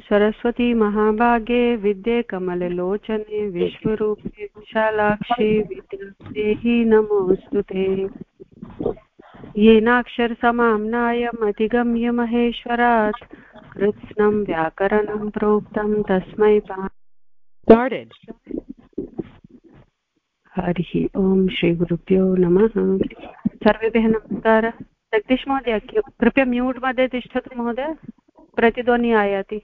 सरस्वती महाभागे विद्ये कमललोचने विश्वरूपे विशालाक्षि विद्यादेहि नमोऽस्तु ते। येनाक्षरसमाम्नायम् अधिगम्य महेश्वरात् कृत्स्नं व्याकरणं प्रोक्तं तस्मै started. हरिः ओम् श्रीगुरुभ्यो नमः। सर्वेभ्यः नमस्कारः। जगदीश महोदय कृपया म्यूट् मध्ये तिष्ठतु महोदय। प्रतिध्वनि आयाति।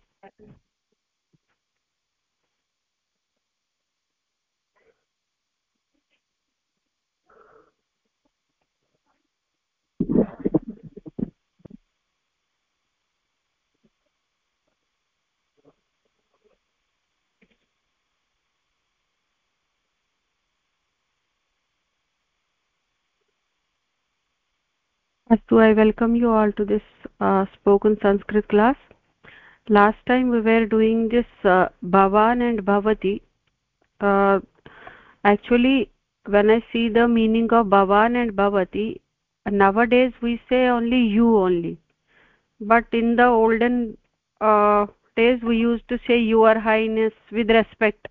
Astu i welcome you all to this uh, spoken sanskrit class. Last time we were doing this uh, bhavan and bhavati. Uh, actually when i see the meaning of bhavan and bhavati nowadays we say only you only. But in the olden uh, days we used to say your highness with respect.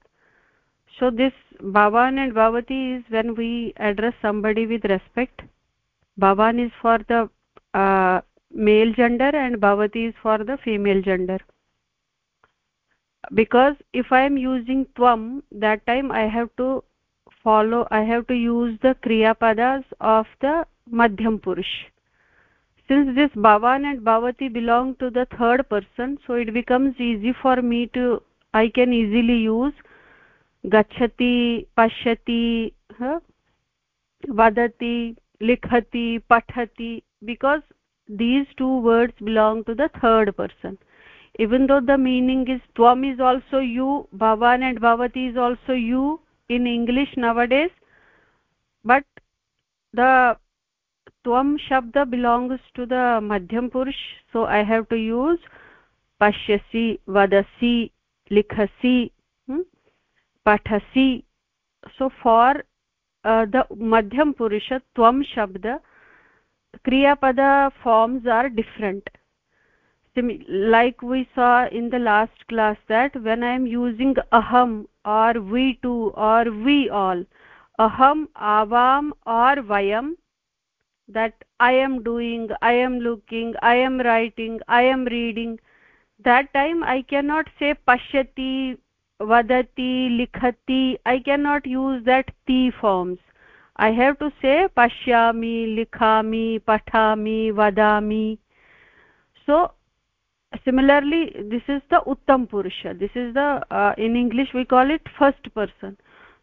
So this bhavan and bhavati is when we address somebody with respect bhavan is for the uh, male gender and bhavati is for the female gender because if i am using tvam that time i have to follow i have to use the kriya padas of the madhyam purush since this bhavan and bhavati belong to the third person so it becomes easy for me to i can easily use gachati pashyati huh? vadati likhati pathati because these two words belong to the third person even though the meaning is tvam is also you bhavan and bhavati is also you in english nowadays but the tvam shabda belongs to the madhyam purush so i have to use pashyasi vadasi likhasi hmm? pathasi so for the madhyam purusha tvam shabda kriya pada forms are different. Like we saw in the last class that when i am using aham or we too or we all aham avam or vayam that i am doing i am looking i am writing i am reading that time i cannot say pashyati vadati likhati i cannot use that ti forms. I have to say pashyami likhami pathami vadami. So similarly this is the uttam purusha. This is the uh, in english we call it first person.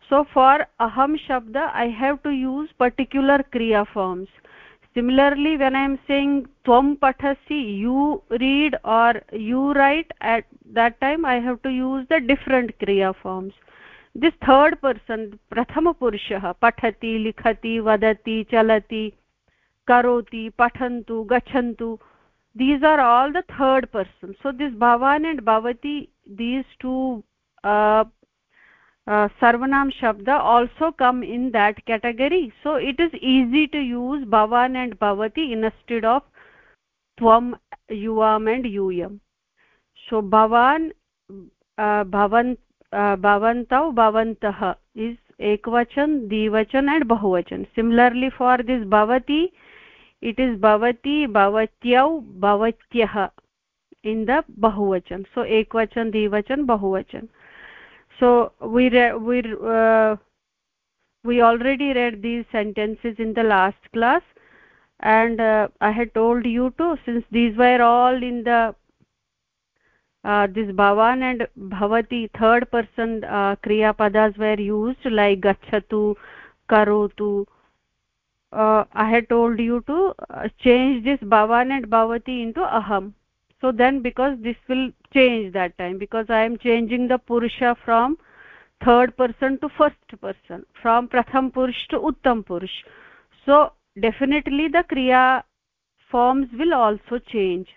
So for aham shabda i have to use particular kriya forms similarly when i am saying tvam pathasi you read or you write at that time i have to use the different kriya forms. This third person prathama purushah pathati likhati vadati chalati karoti pathantu gachantu these are all the third person. So this bhavan and bhavati these two uh, सर्वनाम शब्द also come in that category so it is easy to use भवन and in state of त्वम युवाम and यूयम सो भवान भवन्तौ भवन्तः is एकवचन द्विवचन and बहुवचन similarly for this भवति इट इज़ भवति भवत्यौ भवत्यः इन द बहुवचन सो एक वचन द्विवचन बहुवचन so we we uh, we already read these sentences in the last class. And uh, i had told you to since these were all in the uh, this bhavan and bhavati third person uh, kriya padas were used like gachatu karotu. Uh, i had told you to uh, change this bhavan and bhavati into aham. So then because this will change that time because i am changing the purusha from third person to first person from pratham purush to uttam purush. So definitely the kriya forms will also change.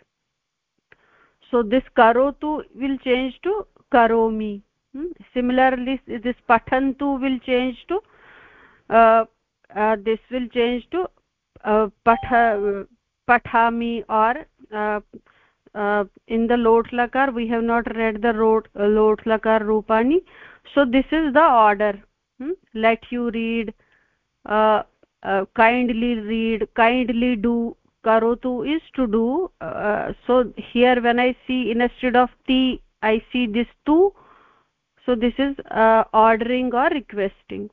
So this karotu will change to karomi. Hmm? similarly this pathantu will change to uh, uh, this will change to uh, patha pathami or uh, in the lot lakar we have not read the lot uh, lot lakar rupani. So this is the order. Hmm? let you read uh, uh, kindly read kindly do. Karotu is to do uh, so here when i see instead of ti i see this tu so this is uh, ordering or requesting.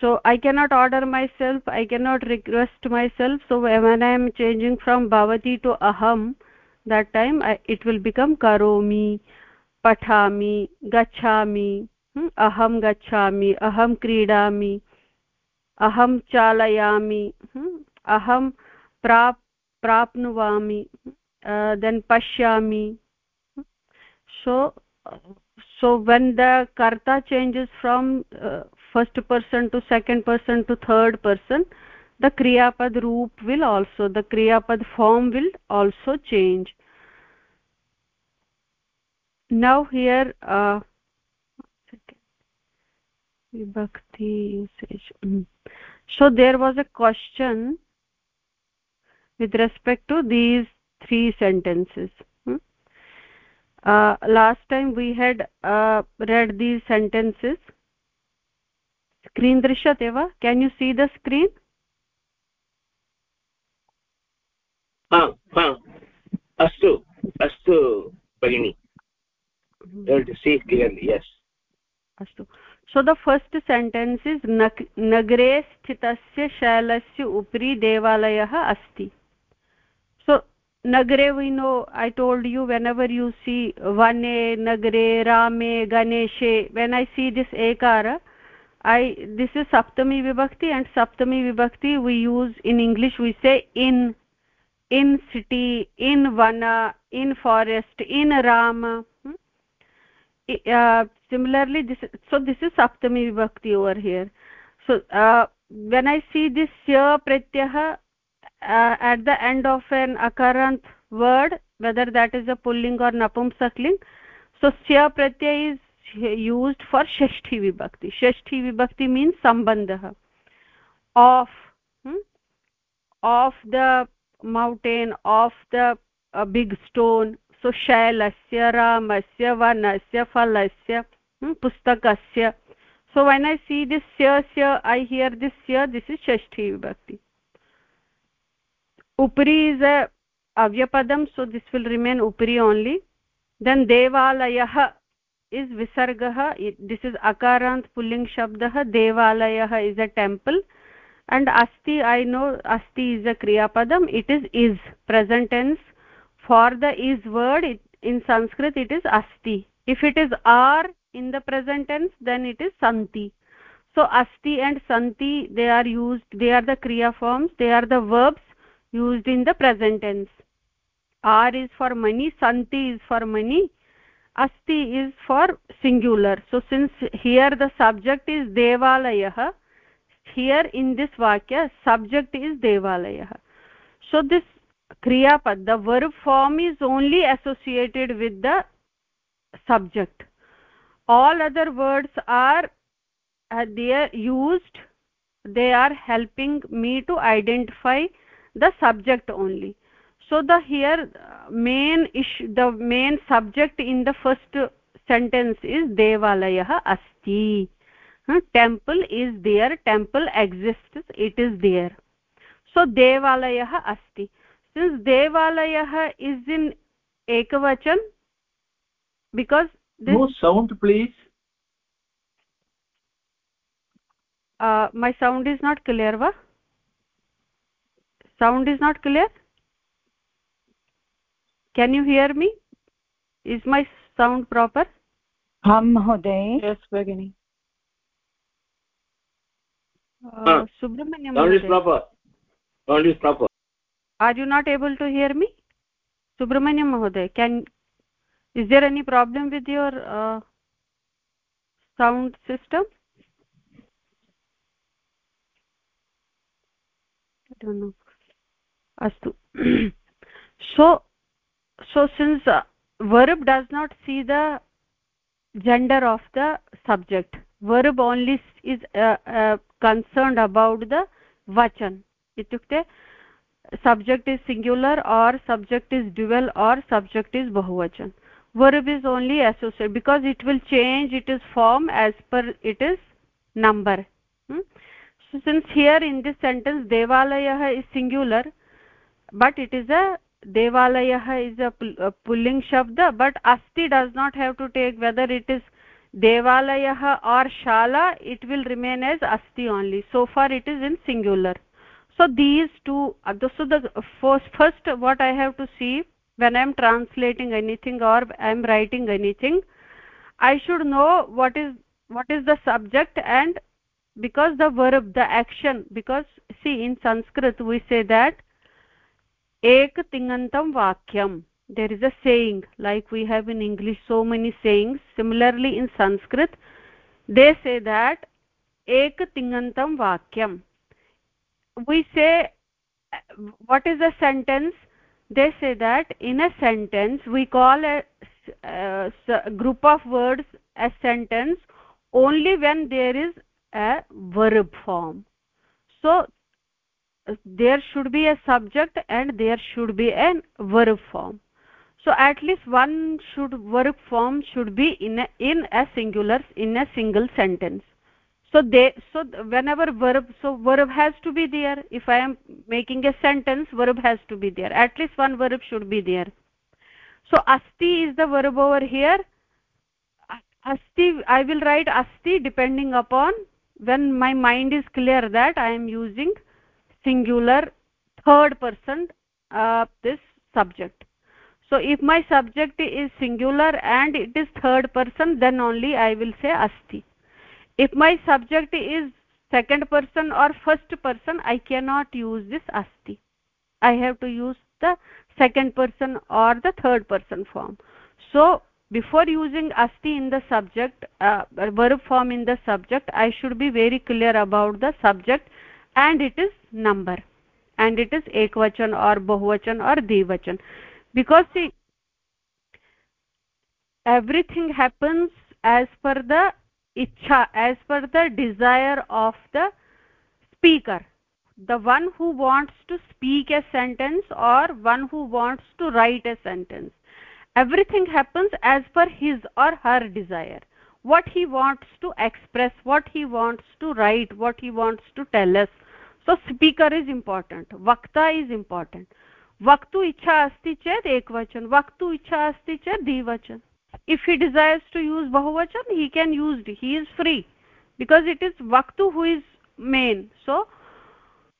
So i cannot order myself i cannot request myself. So when i am changing from bhavati to aham that time I, it will become karomi pathami gachami hmm? aham gachami aham kridami aham chalayami hmm? aham prap prapnuvami uh, then pashyami so so when the karta changes from uh, first person to second person to third person the kriya pad roop will also the kriya pad form will also change. Now here uh, vibhakti usage. Mm. so there was a question with respect to these three sentences. Hmm? uh, last time we had uh, read these sentences. Screen drishyate va can you see the screen हाँ, हाँ। अस्तु अस्तु भगिनि। अस्तु। So the first sentence is नगरे स्थितस्य शैलस्य उपरि देवालयः अस्ति। सो नगरे we know I told you whenever you see वने नगरे रामे गणेशे वेन् ऐ सी दिस् एकार ऐ दिस् इस् सप्तमी विभक्ति अण्ड् सप्तमी विभक्ति we use in English we say in in city in vana in forest in rama hmm? uh, similarly this so this is saptami vibhakti over here so uh, when i see this sya pratyah uh, at the end of an akarant word whether that is a pulling or napumsakling so sya pratyay is used for shashti vibhakti shashti vibhakti means sambandha of hmm? of the mountain of the uh, big stone so शैलस्य रामस्य वनस्य फलस्य pustakasya so when i see this sya sya i hear this sya this is shashti vibhakti upri is a avyapadam so this will remain upri only then devalayah is visargah this is akarant pulling shabdah devalayah is a temple and asti i know asti is a kriya padam it is is present tense. For the is word it, in sanskrit it is asti. If it is are in the present tense then it is santi. So asti and santi they are used they are the kriya forms they are the verbs used in the present tense. Are is for money santi is for money asti is for singular. So since here the subject is devalayah here in this वाक्य subject is देवालयः so this क्रियापद् the verb form is only associated with the subject all other words are there used they are helping me to identify the subject only so the here main is the main subject in the first sentence is देवालयः अस्ति temple is there. Temple exists. It is there. So devalayah asti. Since devalayah is in ekavachan because this no sound please. Uh, my sound is not clear va? Sound is not clear? Can you hear me? Is my sound proper? Ham mahoday yes bagini subramanyam sound is proper. Sound is proper. Are you not able to hear me? Subramanyam mahoday can is there any problem with your uh, sound system? I don't know. Astu. So so since uh, verb does not see the gender of the subject verb only is uh, uh, concerned about the vachan itukte subject is singular or subject is dual or subject is bahuvachan verb is only associated because it will change it is form as per it is number hmm? so since here in this sentence devalayah is singular but it is a devalayah is a, pulling shabda but asti does not have to take whether it is devalayah or shala it will remain as asti only. So far it is in singular. So these two uh, so the first, what i have to see when i am translating anything or i am writing anything i should know what is what is the subject and because the verb the action because see in sanskrit we say that ek tingantam vakyam there is a saying like we have in english so many sayings similarly in sanskrit they say that ek tingantam vakyam. We say what is a sentence? They say that in a sentence we call a, a group of words a sentence only when there is a verb form. So there should be a subject and there should be a verb form so at least one should verb form should be in a, in a singular in a single sentence. So they so whenever verb so verb has to be there. If i am making a sentence verb has to be there. At least one verb should be there. So asti is the verb over here. Asti i will write asti depending upon when my mind is clear that i am using singular third person uh, this subject so if my subject is singular and it is third person then only i will say asti. If my subject is second person or first person i cannot use this asti. I have to use the second person or the third person form. So before using asti in the subject uh, verb form in the subject i should be very clear about the subject and it is number. And it is ekvachan or bahuvachan or dvivachan because see everything happens as per the ichha as per the desire of the speaker. The one who wants to speak a sentence or one who wants to write a sentence. Everything happens as per his or her desire. What he wants to express what he wants to write what he wants to tell us. So speaker is important. Vakta is important वक्तु इच्छा अस्ति चेत् एकवचन, वक्तु इच्छा अस्ति चेत् द्विवचन। If हि डिसैर्स् टु यूस् बहुवचन he can used he is free because it is वक्तु who is main so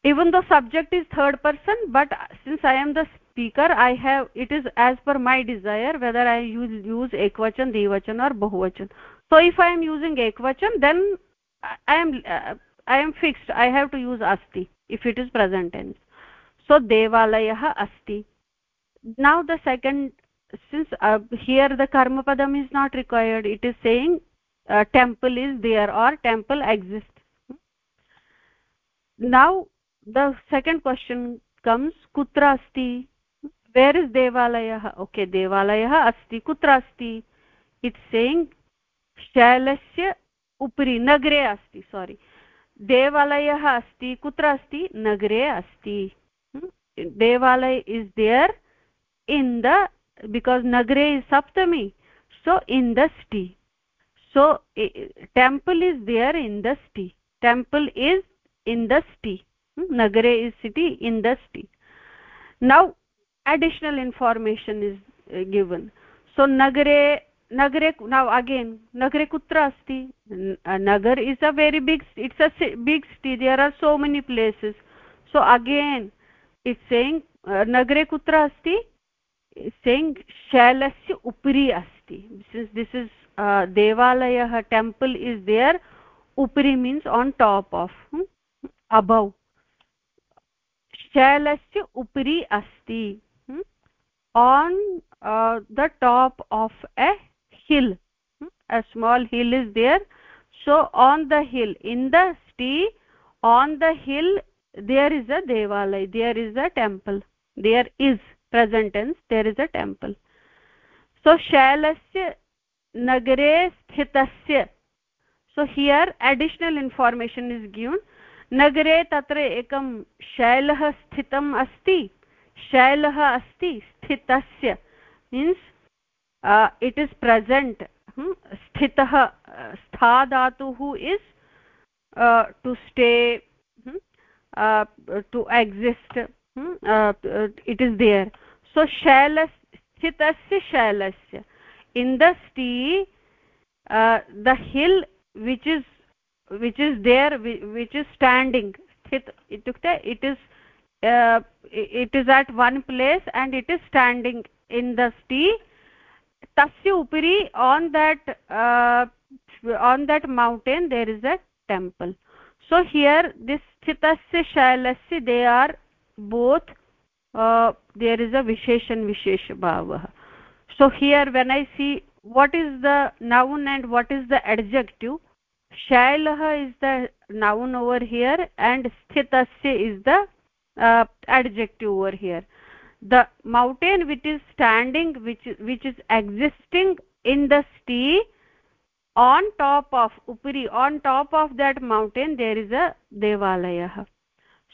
even the subject is third person but since I am the speaker I have it is as per my desire whether I use एकवचन द्विवचन और् बहुवचन so if I am using एकवचन then I am I am fixed I have to use अस्ति if it is present tense so देवालयः अस्ति now the second since here the कर्मपदम् is not required it is saying temple is there or temple exist now the second question comes कुत्र अस्ति where is देवालयः okay देवालयः अस्ति कुत्र अस्ति it saying शैलस्य उपरि नगरे अस्ति सोरि देवालयः अस्ति कुत्र अस्ति नगरे अस्ति devalay is there in the because nagre is saptami so in the city so temple is there in the city temple is in the city nagare is city in the city now additional information is uh, given. So nagare nagare now again nagare kutra asti. Nagar is a very big it's a big city. There are so many places. So again it saying नगरे कुत्र अस्ति? Saying शैलस्य उपरि अस्ति। This is देवालयः, temple is there. उपरि means on top of above शैलस्य उपरि अस्ति on the top of a hill a small hill is there so on the hill in the स्टी on the hill there is a devalay there is a temple there is present tense there is a temple so shailasya nagare sthitasya so here additional information is given नगरे तत्र एकं शैलः स्थितम् अस्ति शैलः अस्ति स्थितस्य मीन्स् इट् इस् प्रजेण्ट् स्थितः स्था धातुः is to stay to exist it is there so शैल स्थितस्य शैलस्य इन् द स्टी the hill which is which is there which is standing sthit itukte it is uh, it is at one place and it is standing in the sti tasya upari on that uh, on that mountain there is a temple so here this are both uh, there is a visheshan vishesh bhavah so here when i see what is the noun and what is the adjective shailah is the noun over here and sthitasya is the uh, adjective over here. The mountain which is standing which which is existing in the sti on top of upri on top of that mountain there is a devalayah.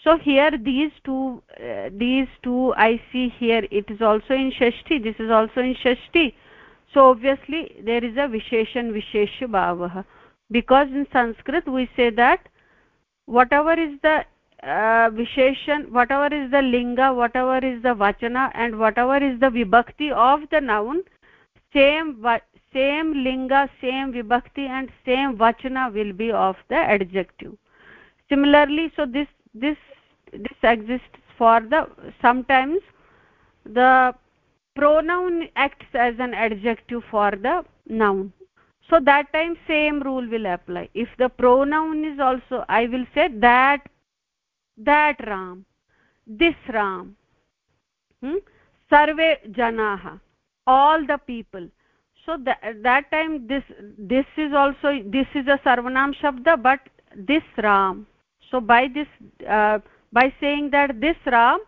So here these two uh, these two i see here it is also in shashti this is also in shashti. So obviously there is a visheshan vishesh bhavah. Because in sanskrit we say that whatever is the uh, visheshan whatever is the linga whatever is the vachana and whatever is the vibhakti of the noun same same linga same vibhakti and same vachana will be of the adjective similarly so this this this exists for the sometimes the pronoun acts as an adjective for the noun so that time same rule will apply if the pronoun is also i will say that that ram this ram hmm? sarve janaah all the people so that, that time this this is also this is a sarvanam shabda but this ram. So by this uh, by saying that this ram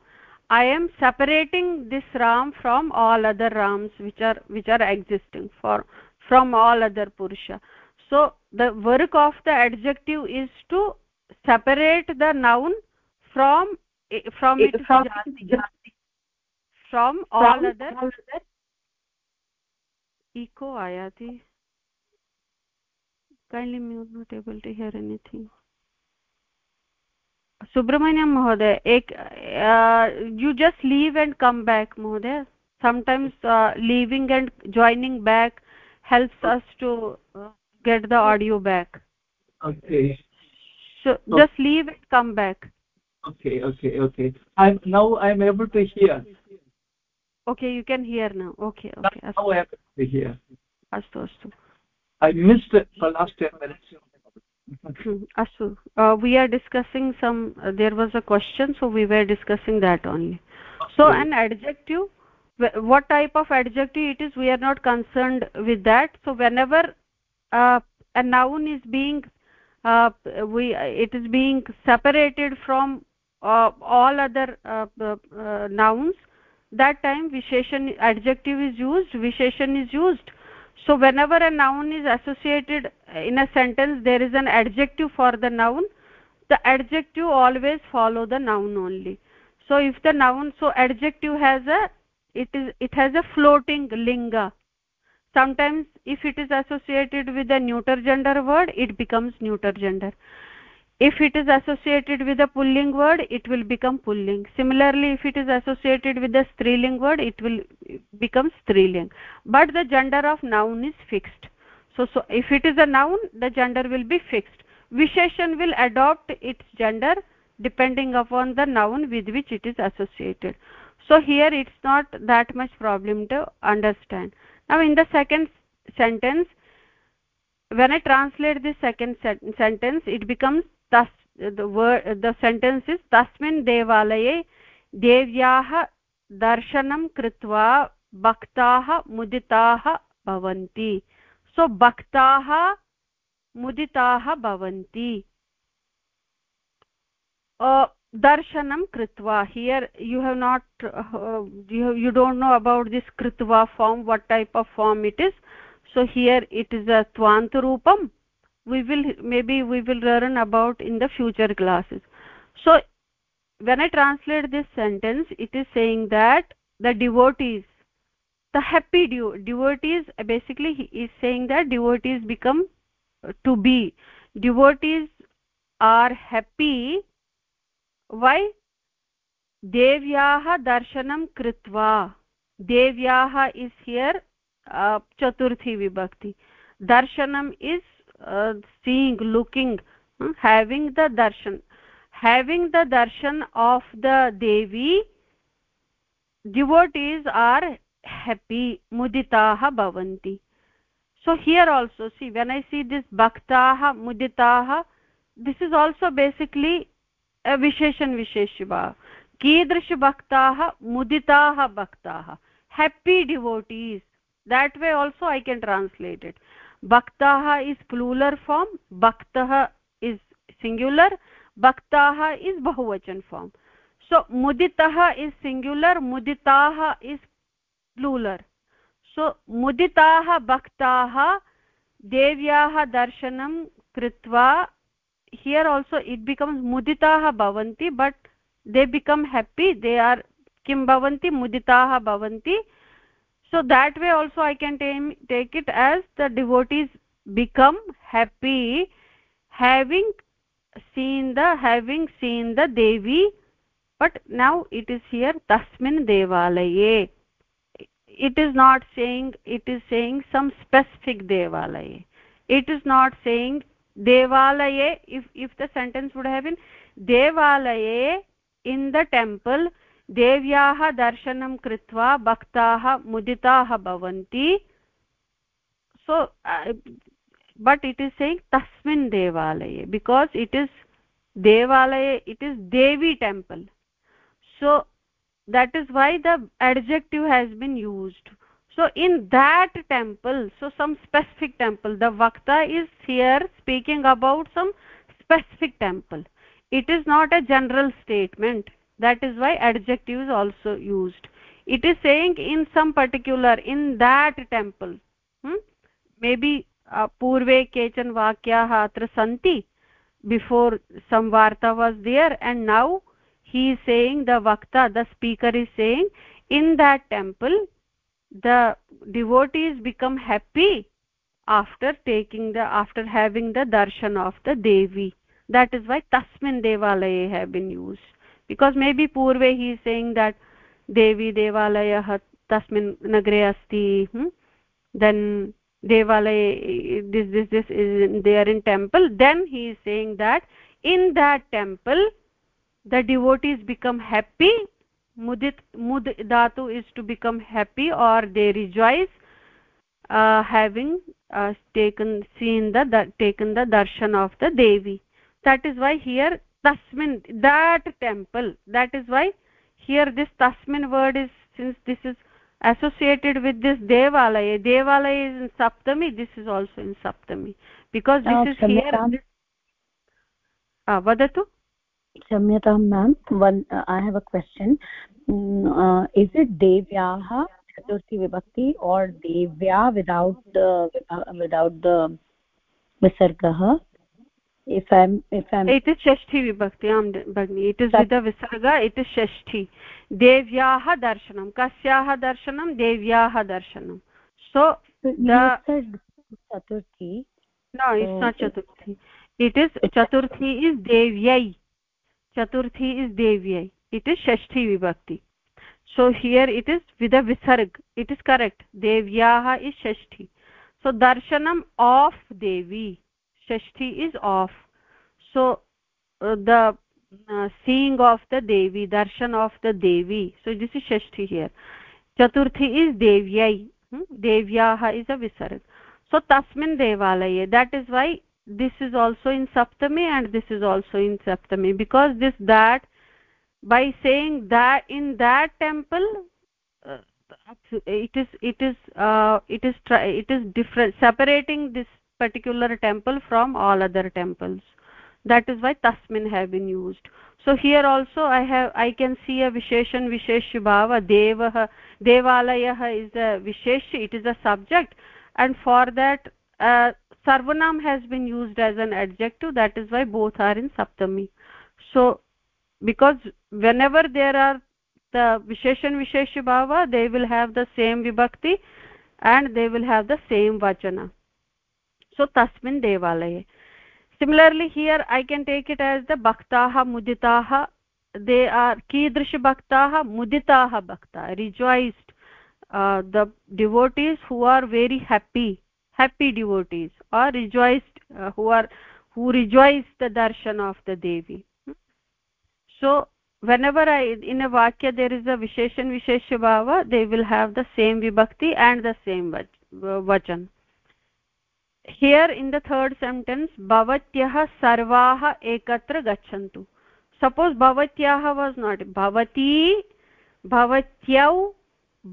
i am separating this ram from all other rams which are which are existing for from all other purusha. So the work of the adjective is to separate the noun from from it from, from all from other all other echo आया थी। Kindly mute not able to hear anything Subramaniam महोदय एक you just leave and come back महोदय। Sometimes leaving and joining back help us to get the audio back just leave and come back okay okay okay I now I am able to hear okay you can hear now. Okay okay i am able to hear astu astu. I missed the last 10 minutes. Astu uh, we are discussing some uh, there was a question so we were discussing that only. Okay. so an adjective what type of adjective it is we are not concerned with that. So whenever uh, a noun is being uh, we it is being separated from uh, all other uh, nouns that time visheshan adjective is used visheshan is used. So whenever a noun is associated in a sentence there is an adjective for the noun. The adjective always follow the noun only. So if the noun so adjective has a it is it has a floating linga. Sometimes if it is associated with a neuter gender word it becomes neuter gender if it is associated with a pulling word it will become pulling. Similarly if it is associated with a striling word it will become striling. But the gender of noun is fixed. So so if it is a noun the gender will be fixed. Visheshan will adopt its gender depending upon the noun with which it is associated. So here it's not that much problem to understand. Now in the second sentence when i translate this second sentence it becomes तस्, the sentence is, तस्मिन् देवालये देव्याः दर्शनं कृत्वा भक्ताः मुदिताः भवन्ति। सो, भक्ताः मुदिताः भवन्ति। दर्शनं कृत्वा here you have not you don't know about this कृत्वा form what type of form it is so here it is a त्वान्तरूपं we will maybe we will learn about in the future classes so when i translate this sentence it is saying that the devotees the happy dev devotees basically he is saying that devotees become uh, to be devotees are happy why देव्याः दर्शनं कृत्वा देव्याः is here चतुर्थी विभक्ति darshanam is uh, seeing looking uh, having the darshan having the darshan of the devi devotees are happy muditaah bhavanti so here also see when i see this bhaktaah muditaah this is also basically a visheshan visheshva कीदृशभक्ताः मुदिताः भक्ताः happy devotees that way also i can translate it भक्ताः is plural form भक्तः is singular भक्ताः is बहुवचन form so मुदितः is singular मुदिताः is plural so मुदिताः भक्ताः देव्याः दर्शनं कृत्वा हियर् आल्सो इट् बिकम्स् मुदिताः भवन्ति but they become happy they are किं भवन्ति मुदिताः भवन्ति so that way also i can take it as the devotees become happy having seen the having seen the devi but now it is here tasmin devalaye it is not saying it is saying some specific devalaye it is not saying devalaye if if the sentence would have been devalaye in the temple देव्याः दर्शनं कृत्वा भक्ताः मुदिताः भवन्ति। So but it is saying तस्मिन् देवालये because it is देवालये it is devi temple so that is why the adjective has been used so in that temple so some specific temple the वक्ता is here speaking about some specific temple it is not a general statement that is why adjective is also used it is saying in some particular in that temple hmm? maybe uh, purve kechan vakyah atra santi before some varta was there and now he is saying the vakta the speaker is saying in that temple the devotees become happy after taking the after having the darshan of the devi that is why tasmin devalaye have been used maybe purve he is saying that devi devalayah tasmin nagre asti hmm? then devalay this this this is there in temple then he is saying that in that temple the devotees become happy mudit mud dhatu is to become happy or they rejoice uh, having uh, taken seen the, the taken the darshan of the devi that is why here tasmin that temple that is why here this tasmin word is since this is associated with this devalaya devalaya is in saptami this is also in saptami because this uh, is here uh, vadatu क्षम्यतां ma'am one uh, i have a question mm, uh, is it devyah chaturthi vibhakti or devya without if i'm if i'm it is shashti vibhakti am bagni it is with the visarga it is shashti devyah darshanam kasyah darshanam devyah darshanam so the chaturthi no it's not chaturthi it is chaturthi is devyai chaturthi is devyai it is shashti vibhakti so here it is with a visarg it is correct devyah is shashti so darshanam of devi shashti is off. So uh, the uh, seeing of the devi darshan of the devi. So this is shashti here. Chaturthi is devyai. Hmm? devyah is a visarg so tasmin devalaye. That is why this is also in saptami and this is also in saptami. Because this that by saying that in that temple uh, it is it is uh, it is it is different. Separating this particular temple from all other temples. That is why tasmin have been used. So here also i have i can see a visheshan vishesh bhava devah devalayah is a vishesh it is a subject. And for that uh, sarvanam has been used as an adjective that is why both are in saptami. So because whenever there are the visheshan vishesha bhava they will have the same vibhakti and they will have the same vachana so तस्मिन् देवालये। Similarly here I can take it as the भक्ताः मुदिताः they are कीदृशभक्ताः मुदिताः भक्ताः rejoiced the devotees who are very happy happy devotees are rejoiced who are who rejoice the darshan of the devi so whenever i in a vakya there is a visheshan visheshabhava they will have the same vibhakti and the same vach, uh, vachan. Here in the third sentence bhavatyah sarvaah ekatra gachantu suppose bhavatyah was not bhavati bhavatyau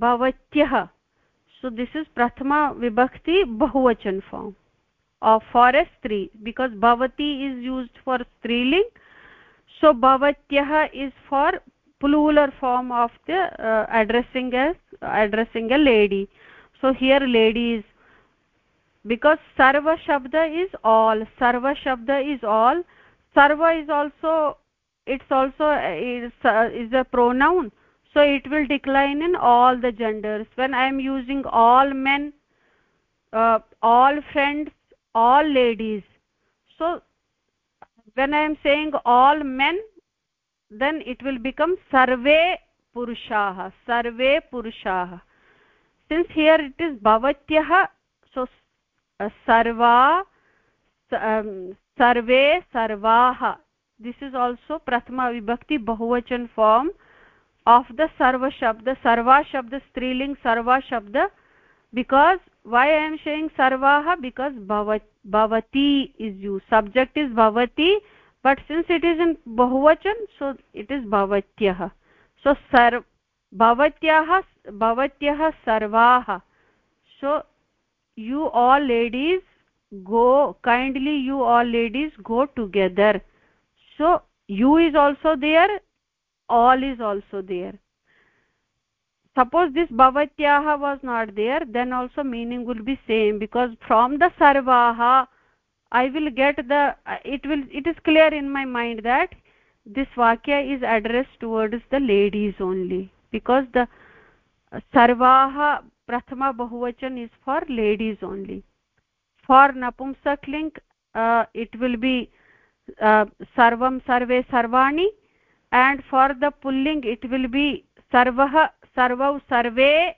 bhavatyah so this is prathama vibhakti bahuvachan form of for a stri because bhavati is used for striling so bhavatyah is for plural form of the uh, addressing as addressing a lady so here lady is because sarva shabda is all. Sarva shabda is all. Sarva is also it's also is, uh, is a pronoun. So it will decline in all the genders. When i am using all men uh, all friends all ladies. So when i am saying all men then it will become sarve purushah sarve purushah since here it is bhavatyah so सर्वा सर्वे सर्वाः। This is also प्रथमा विभक्ति बहुवचन form of the सर्वशब्द सर्वा शब्द स्त्रीलिङ्ग् सर्वा शब्द बिकास् वै ऐ एम् शेयिङ्ग् सर्वाः बिकास् भवती इस् यू सब्जेक्ट् इस् भवती but since it is in बहुवचन् so it is भवत्यः सो सर् भवत्याः भवत्यः सर्वाः सो you all ladies go kindly you all ladies go together. So you is also there all is also there. Suppose this bhavatyah was not there then also meaning will be same because from the sarvaha i will get the it will it is clear in my mind that this vakya is addressed towards the ladies only because the sarvaha prathama bahuvachan is for ladies only for napumsak link uh, it will be uh, sarvam sarve sarvani and for the pulling it will be sarvah sarvau sarve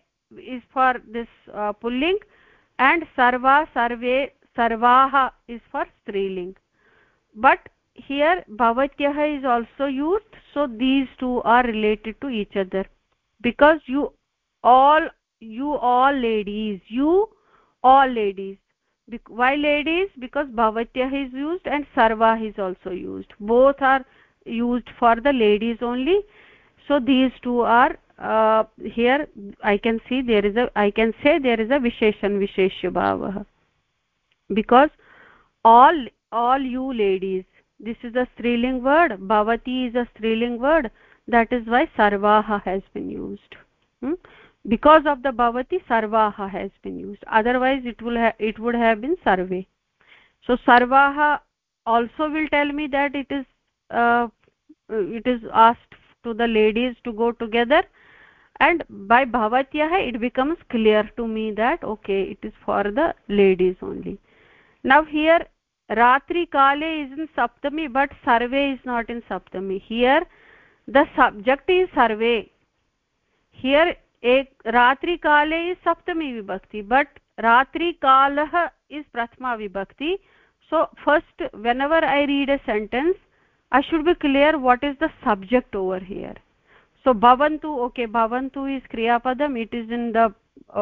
is for this uh, pulling and sarva sarve sarvaah is for striling but here bhavatyah is also used so these two are related to each other because you all you all ladies you all ladies why ladies? Because bhavatyah is used and sarva is also used. Both are used for the ladies only. So these two are uh, here i can see there is a i can say there is a visheshan visheshya bhavah because all all you ladies this is a striling word bhavati is a striling word that is why sarvaha has been used. Hmm? Because of the bhavati sarvaha has been used. Otherwise it will it would have been sarve. So sarvaha also will tell me that it is uh, it is asked to the ladies to go together. And by bhavatyah it becomes clear to me that okay it is for the ladies only. Now here ratri kale is in saptami but sarve is not in saptami. Here the subject is sarve. Here एक रात्रिकाले is सप्तमी विभक्ति but रात्रि काल is प्रथमा विभक्ति। So first whenever I read a sentence I should be clear what is the subject over here so भवंतु okay भवन्तु is क्रियापदम इट इज़ इन द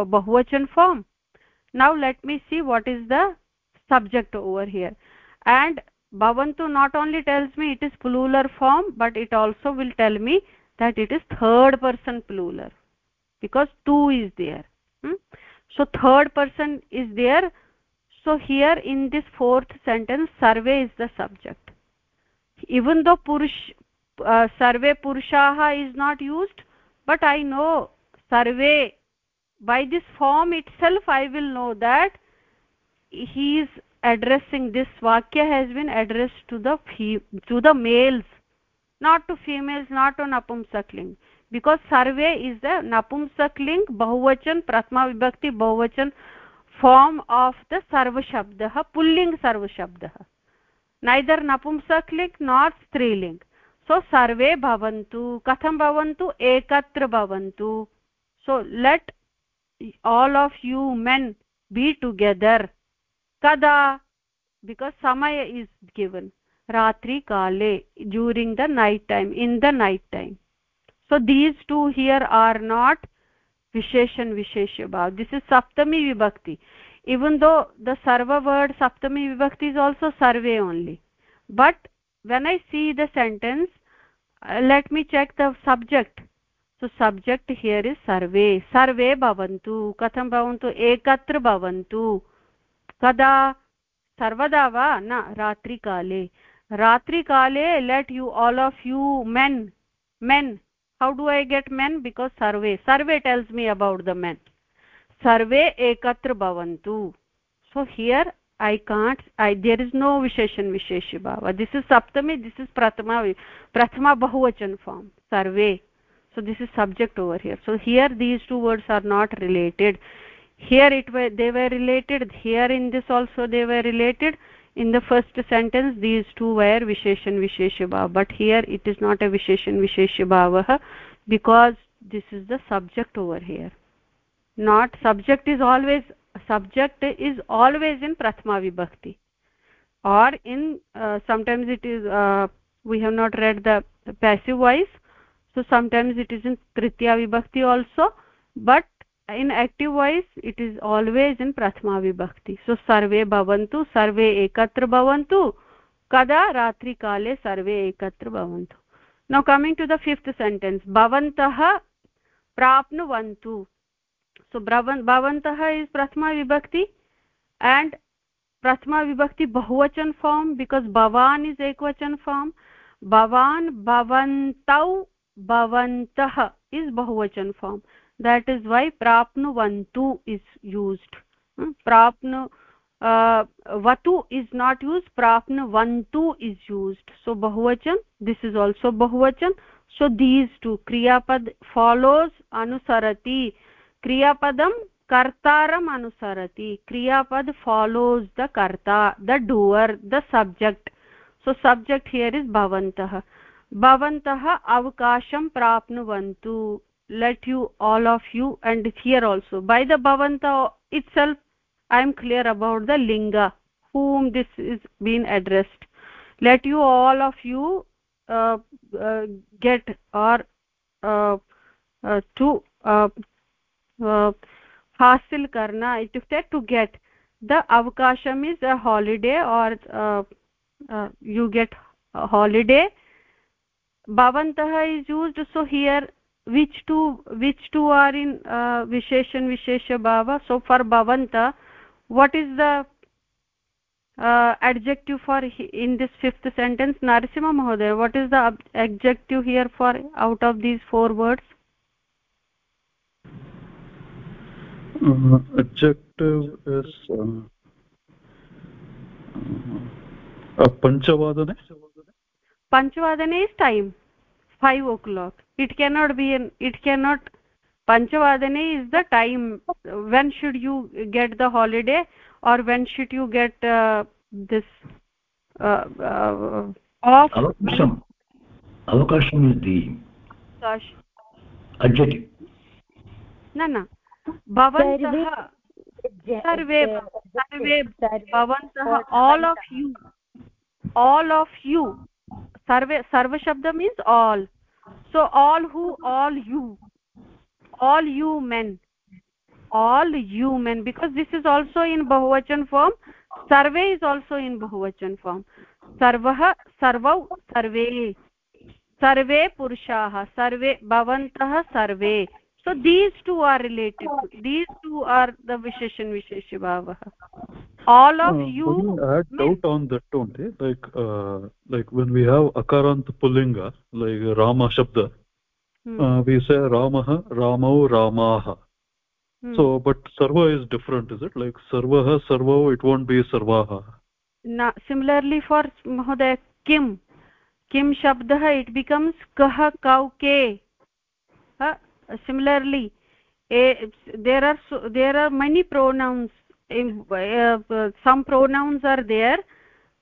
बहुवचन form now let me see what is the subject over here and भवन्तु not only tells me it is plural form but it also will tell me that it is third person plural because two is there. Hmm? so third person is there. So here in this fourth sentence sarve is the subject. Even though purush uh, sarve purushaah is not used but i know sarve by this form itself i will know that he is addressing this vakya has been addressed to the to the males not to females not to napumsakling because survey is the नपुंसकलिङ्ग् बहुवचन प्रथमा विभक्ति बहुवचन form of the सर्वशब्दः पुल्लिङ्ग् neither neither नपुंसकलिङ्ग् not स्त्रीलिङ्ग् so सर्वे भवन्तु कथं भवन्तु एकत्र भवन्तु so let all of you men be together कदा बिकॉज़ समय इज़ इस् रात्रि काले during the night time in the night time so these two here are not visheshan vishesha bhav this is saptami vibhakti. Even though the sarva word saptami vibhakti is also sarve only. But when i see the sentence uh, let me check the subject. So subject here is sarve. Sarve bhavantu katham bhavantu ekatra bhavantu. Kada sarvada va na ratri kale. Ratri kale let you all of you men men how do i get men? Because survey. Sarve tells me about the men. Sarve ekatra bhavantu. So here i can't i there is no visheshan vishesh bhava. This is saptami this is prathama prathama bahuvachan form survey. So this is subject over here. So here these two words are not related. Here it were they were related. Here in this also they were related in the first sentence these two were visheshan vishesha bhava but here it is not a visheshan vishesha bhava because this is the subject over here. Not subject is always subject is always in prathama vibhakti. Or in uh, sometimes it is uh, we have not read the, the passive voice so sometimes it is in tritiya vibhakti also but in active voice it is always in प्रथमा विभक्ति सो सर्वे भवन्तु सर्वे एकत्र भवन्तु कदा रात्रि काले सर्वे एकत्र भवन्तु now coming to the fifth sentence भवन्तः प्राप्नुवन्तु सो भवन्तः इज़ प्रथमा विभक्ति एंड प्रथमा विभक्ति बहुवचन फॉर्म बिकॉज़ भवान् इज़ एकवचन फार्म् भवान् भवन्तौ भवन्तः इस् बहुवचन form that is why prapnuvantu is used hmm? prapnu uh, vatu is not used prapnuvantu is used so bahuvachan this is also bahuvachan so these two kriyapad follows anusarati kriyapadam kartaram anusarati kriyapad follows the karta the doer the subject so subject here is bhavantah bhavantah avakasham prapnuvantu let you all of you and here also. By the bhavanta itself i am clear about the linga whom this is being addressed. Let you all of you uh, uh, get or uh, uh, to uh, uh, hasil karna itukte to get. The avakasham is a holiday or uh, uh, you get a holiday. Bhavantah is used so here which two which two are in uh, visheshan vishesha bhava? So for bhavanta what is the uh, adjective for in this fifth sentence? Narasimha mahoday what is the adjective here for out of these four words? Uh, adjective is uh, uh, panchavadane panchavadane is time five o'clock it cannot be and it cannot पञ्चवादने is the time when should you get the holiday or when should you get this अवकाशम् अवकाशम् न न भवन्तः सर्वे सर्वे भवन्तः all of you all of you survey सर्वशब्द means all so all who all you all you men all you men because this is also in bahuvachan form sarve is also in bahuvachan form. Sarvah sarvau sarve. Sarve purushah sarve bhavantah sarve so these two are related these two are the visheshan vishesh bhavah all of uh, you i had doubt on that don't they like uh, like when we have akarant pullinga like rama shabda hmm. uh, we say ramah ramau ramah Hmm. So, but sarva is different, is it? Like sarvah, sarvo, it won't be sarvaha. Na, similarly for Mahoday, kim. Kim shabdah, it becomes kah, kau, ke. Similarly, a, there are so, there are many pronouns. In, uh, some pronouns are there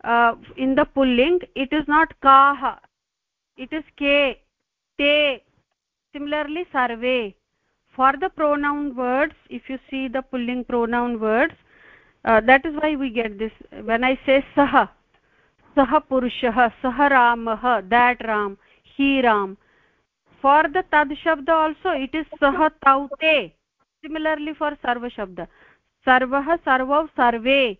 uh, in the pulling. It is not kah. It is ke, te. Similarly, sarve for the pronoun words if you see the pulling pronoun words uh, that is why we get this when i say saha saha purushah sah ramah that ram he ram for the tad shabda also it is sah taute similarly for sarva shabda sarvah sarvav sarve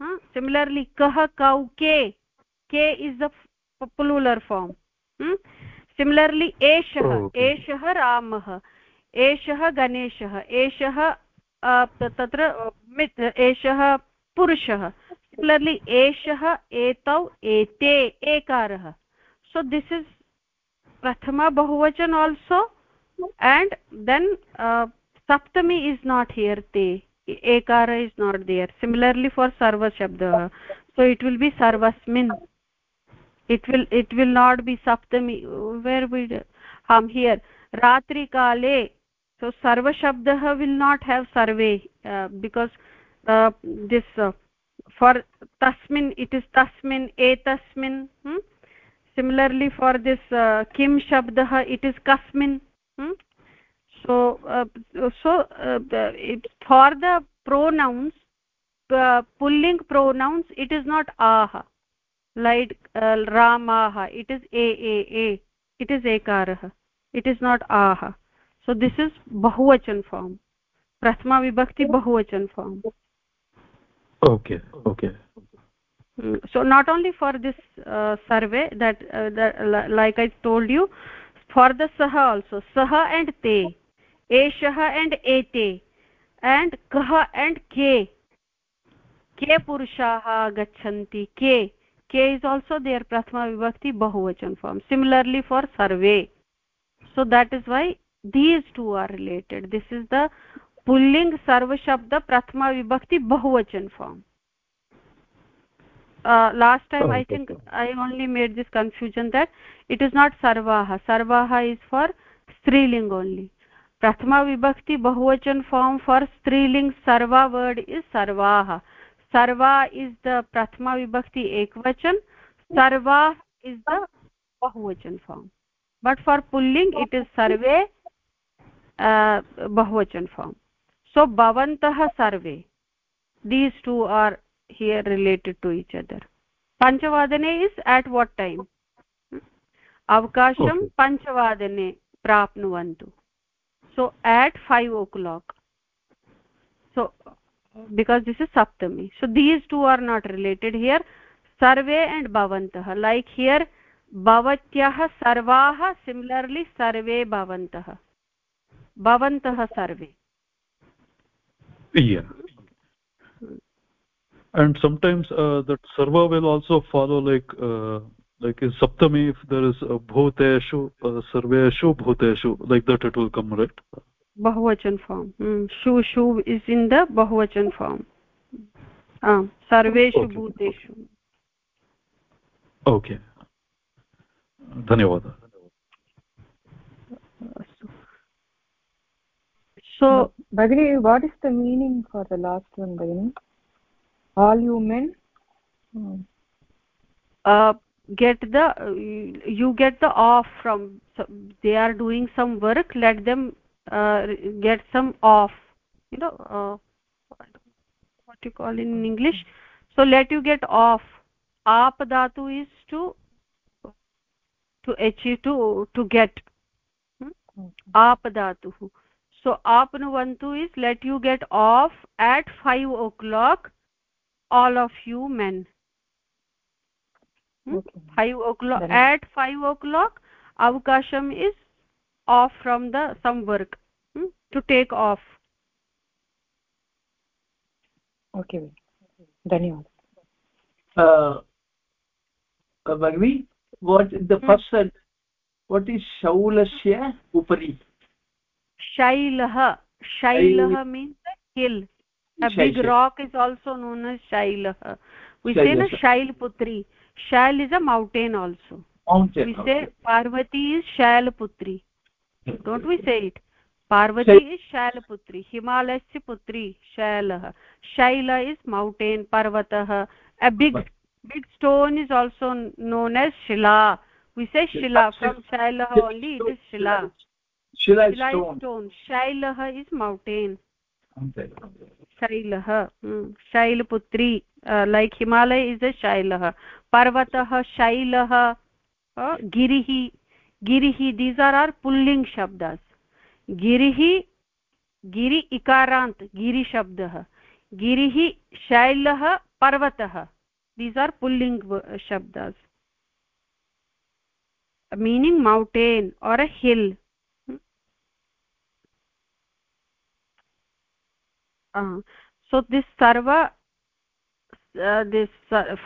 huh? similarly kah kau ke ke is the plural form hmm? similarly eshah oh, okay. eshah ramah एषः गणेशः एषः तत्र मित् एषः पुरुषः similarly एषः एतौ एते एकारः सो दिस् इस् प्रथमा बहुवचन also and then uh, saptami is not here te ekara is not there similarly for sarva shabda so it will be sarvasmin it will it will not be saptami where we um here ratri kale so sarva shabdah will not have sarve uh, because uh, this uh, for tasmin it is tasmin etasmin hmm? Similarly for this uh, kim shabdah it is kasmin. Hmm? so uh, so uh, it, for the pronouns uh, pulling pronouns it is not ah like uh, ramah it is a a a. It is ekarah. It is not ah so this is bahuvachan form. Prathama vibhakti bahuvachan form. Okay okay. So not only for this uh, survey that, uh, like i told you for the saha also saha and te saha and a te and kah and ke. Ke purushah gachanti ke. Ke is also their prathama vibhakti bahuvachan form. Similarly for survey. So that is why these two are related. This is the pulling sarva shabda prathama vibhakti bahuvachan form. Uh, last time oh, i think okay. i only made this confusion that it is not sarvaha sarvaha is for striling only prathama vibhakti bahuvachan form for striling sarva word is sarvaha sarva is the prathama vibhakti ekvachan sarva is the bahuvachan form but for pulling it is sarve uh, bahuvachan form so bhavantah sarve these two are here related to each other panchavadane is at what time avkasham okay. panchavadane prapnuvantu so at 5 o'clock so because this is saptami so these two are not related here sarve and bhavantah like here bhavatyah sarvaah similarly sarve bhavantah bhavantah sarve yeah and sometimes uh, that sarva will also follow like uh, like in saptami if there is a bhuteshu uh, sarveshu bhuteshu like that it will come right bahuvachan form hmm. shu shu is in the bahuvachan form ah sarveshu okay. bhuteshu okay धन्यवादः so bagini what is the meaning for the last one bagini all you men uh, get the you get the off from so they are doing some work let them uh, get some off you know uh, what you call in english? So let you get off. Aap dhatu is to to achieve to to get. Hmm? aap dhatu. So apnuvantu is let you get off at 5 o'clock all of you men. Hmm? 5 o'clock at 5 o'clock avakasham is off from the some work hmm, to take off. Okay dhanyawad. Uh, uh what the hmm? first sentence? What is shaulashya upari? Shailah shailah means hill a big rock is also known as shailah we say na shail putri. Shail is a mountain also. Mountain we say parvati is shail putri. Don't we say it? Parvati is shail putri. Himalayasya putri shailah shaila is mountain parvatah. A big big stone is also known as shila. We say shila. from shailah only it is shila. Shila is stone, stone. shailah is mountain शैलः Shailputri like Himalaya is a शैलः। पर्वतः शैलः गिरिः गिरिः these are are पुल्लिङ्ग् शब्दास्। गिरिः, गिरि इकारान्त् गिरिशब्दः गिरिः शैलः, पर्वतः। दीस् आर् पुल्लिङ्ग् शब्दास्। Meaning mountain or a hill uh, so this serve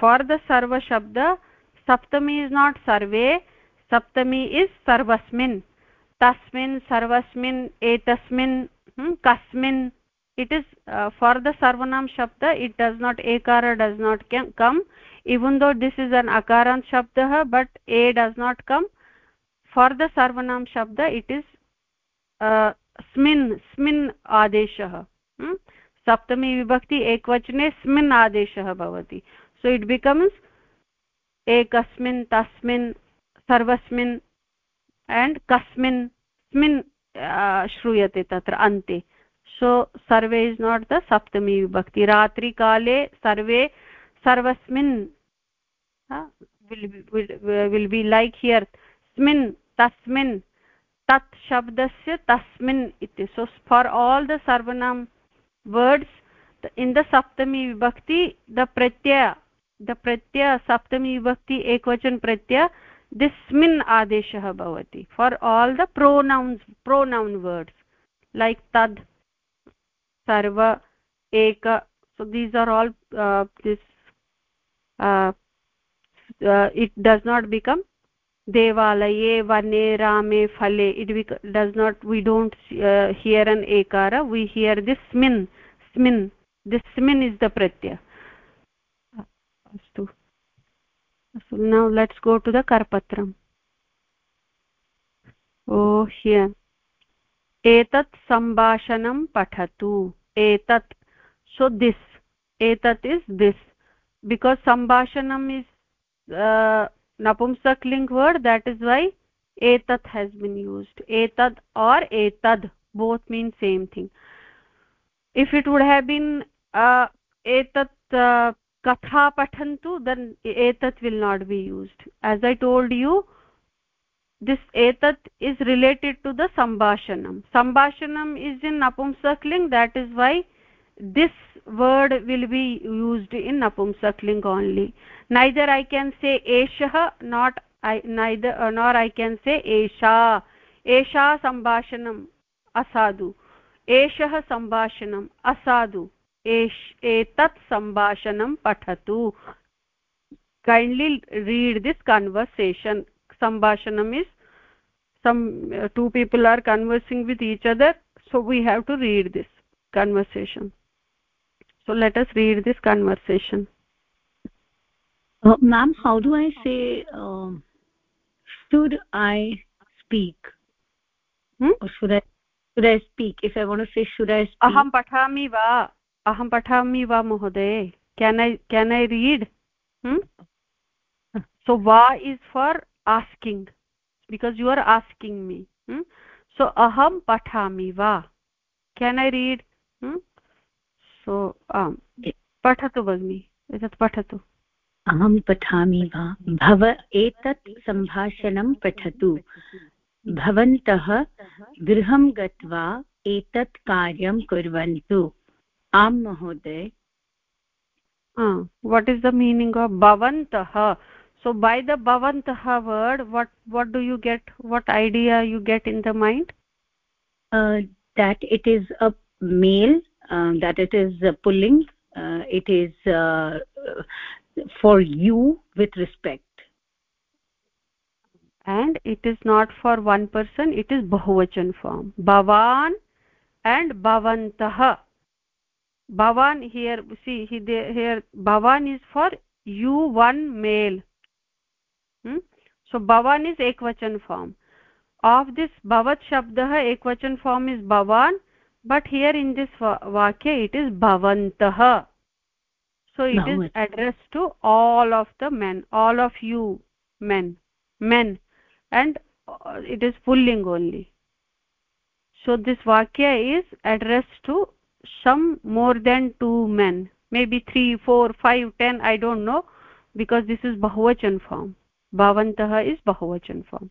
for the सर्वशब्द सप्तमी इस् नाट् सर्वे सप्तमी इस् सर्वस्मिन् तस्मिन् सर्वस्मिन् एतस्मिन् कस्मिन् इट् इस् फार् द सर्वनां शब्द it does not एकार does not come even though this is an अकारान् शब्दः but E does not come for the सर्वनां शब्द इट् इस् स्मिन् स्मिन् आदेशः सप्तमी विभक्ति एकवचने स्मिन् आदेशः भवति। सो इट् बिकम्स् एकस्मिन्, तस्मिन्, सर्वस्मिन् एण्ड् कस्मिन्, स्मिन् श्रूयते तत्र अन्ते। सो सर्वे इस् नाट् द सप्तमी विभक्ति। रात्रिकाले सर्वे सर्वस्मिन् विल् बि लैक् हियर् स्मिन्, तस्मिन्, तत् शब्दस्य तस्मिन् इति। सो फार् आल् द सर्वनाम् words in the saptami vibhakti the pratyaya the pratyaya saptami vibhakti ekvachan pratyaya this min adeshah bhavati for all the pronouns pronoun words like tad sarva eka so these are all uh, this uh, uh, it does not become devalaye vane rame phale it does not we don't uh, hear an ekara we hear this min smin this smin is the pratyaya astu so now let's go to the karpatram oh here etat sambhashanam pathatu etat so this etat is this because sambhashanam is uh, नपुंसक लिंग word that is why एतत् has been use एतद् or ए तद both mean same thing if it would have been एतत् कथा पठन्तु then एतत् will not be used as I told you this एतत् इज़ रिलेटेड टू द संभाषणम संभाषणम इज़ इन नपुंसक link that is why this word will be used in napumsakling only neither i can say eshah not i neither uh, nor i can say esha esha sambhashanam asadu एषः सम्भाषणम् असाधु एष एतत् सम्भाषणं पठतु kindly read this conversation sambhashanam is some uh, two people are conversing with each other so we have to read this conversation so let us read this conversation. Uh, ma'am how do i say uh, should i speak? Hmm? or should i should i speak? If i want to say should i speak? Aham pathami va aham pathami va mohoday. Can i can i read? Hmm? so va is for asking. Because you are asking me. Hmm? so aham pathami va. Can i read? Hmm? सो पठतु भगिनि एतत् पठतु। अहं पठामि वा? भव एतत् सम्भाषणं पठतु। भवन्तः गृहं गत्वा एतत् कार्यं कुर्वन्तु। आं महोदय। What is the meaning of भवन्तः? सो बै द भवन्तः word what what do you get what idea you get in the mind that it is a male uh, that it is uh, pulling uh, it is uh, for you with respect and it is not for one person it is bahuvachan form bhavan and bhavantah bhavan here see here bhavan is for you one male hmm? so bhavan is ekvachan form of this bhavat shabdah ekvachan form is bhavan but here in this vakya it is bhavantah. So it no, is addressed to all of the men all of you men men. And uh, it is pulling only. So this vakya is addressed to some more than two men. Maybe 3 4 5 10 i don't know because this is bahuvachan form. Bhavantah is bahuvachan form.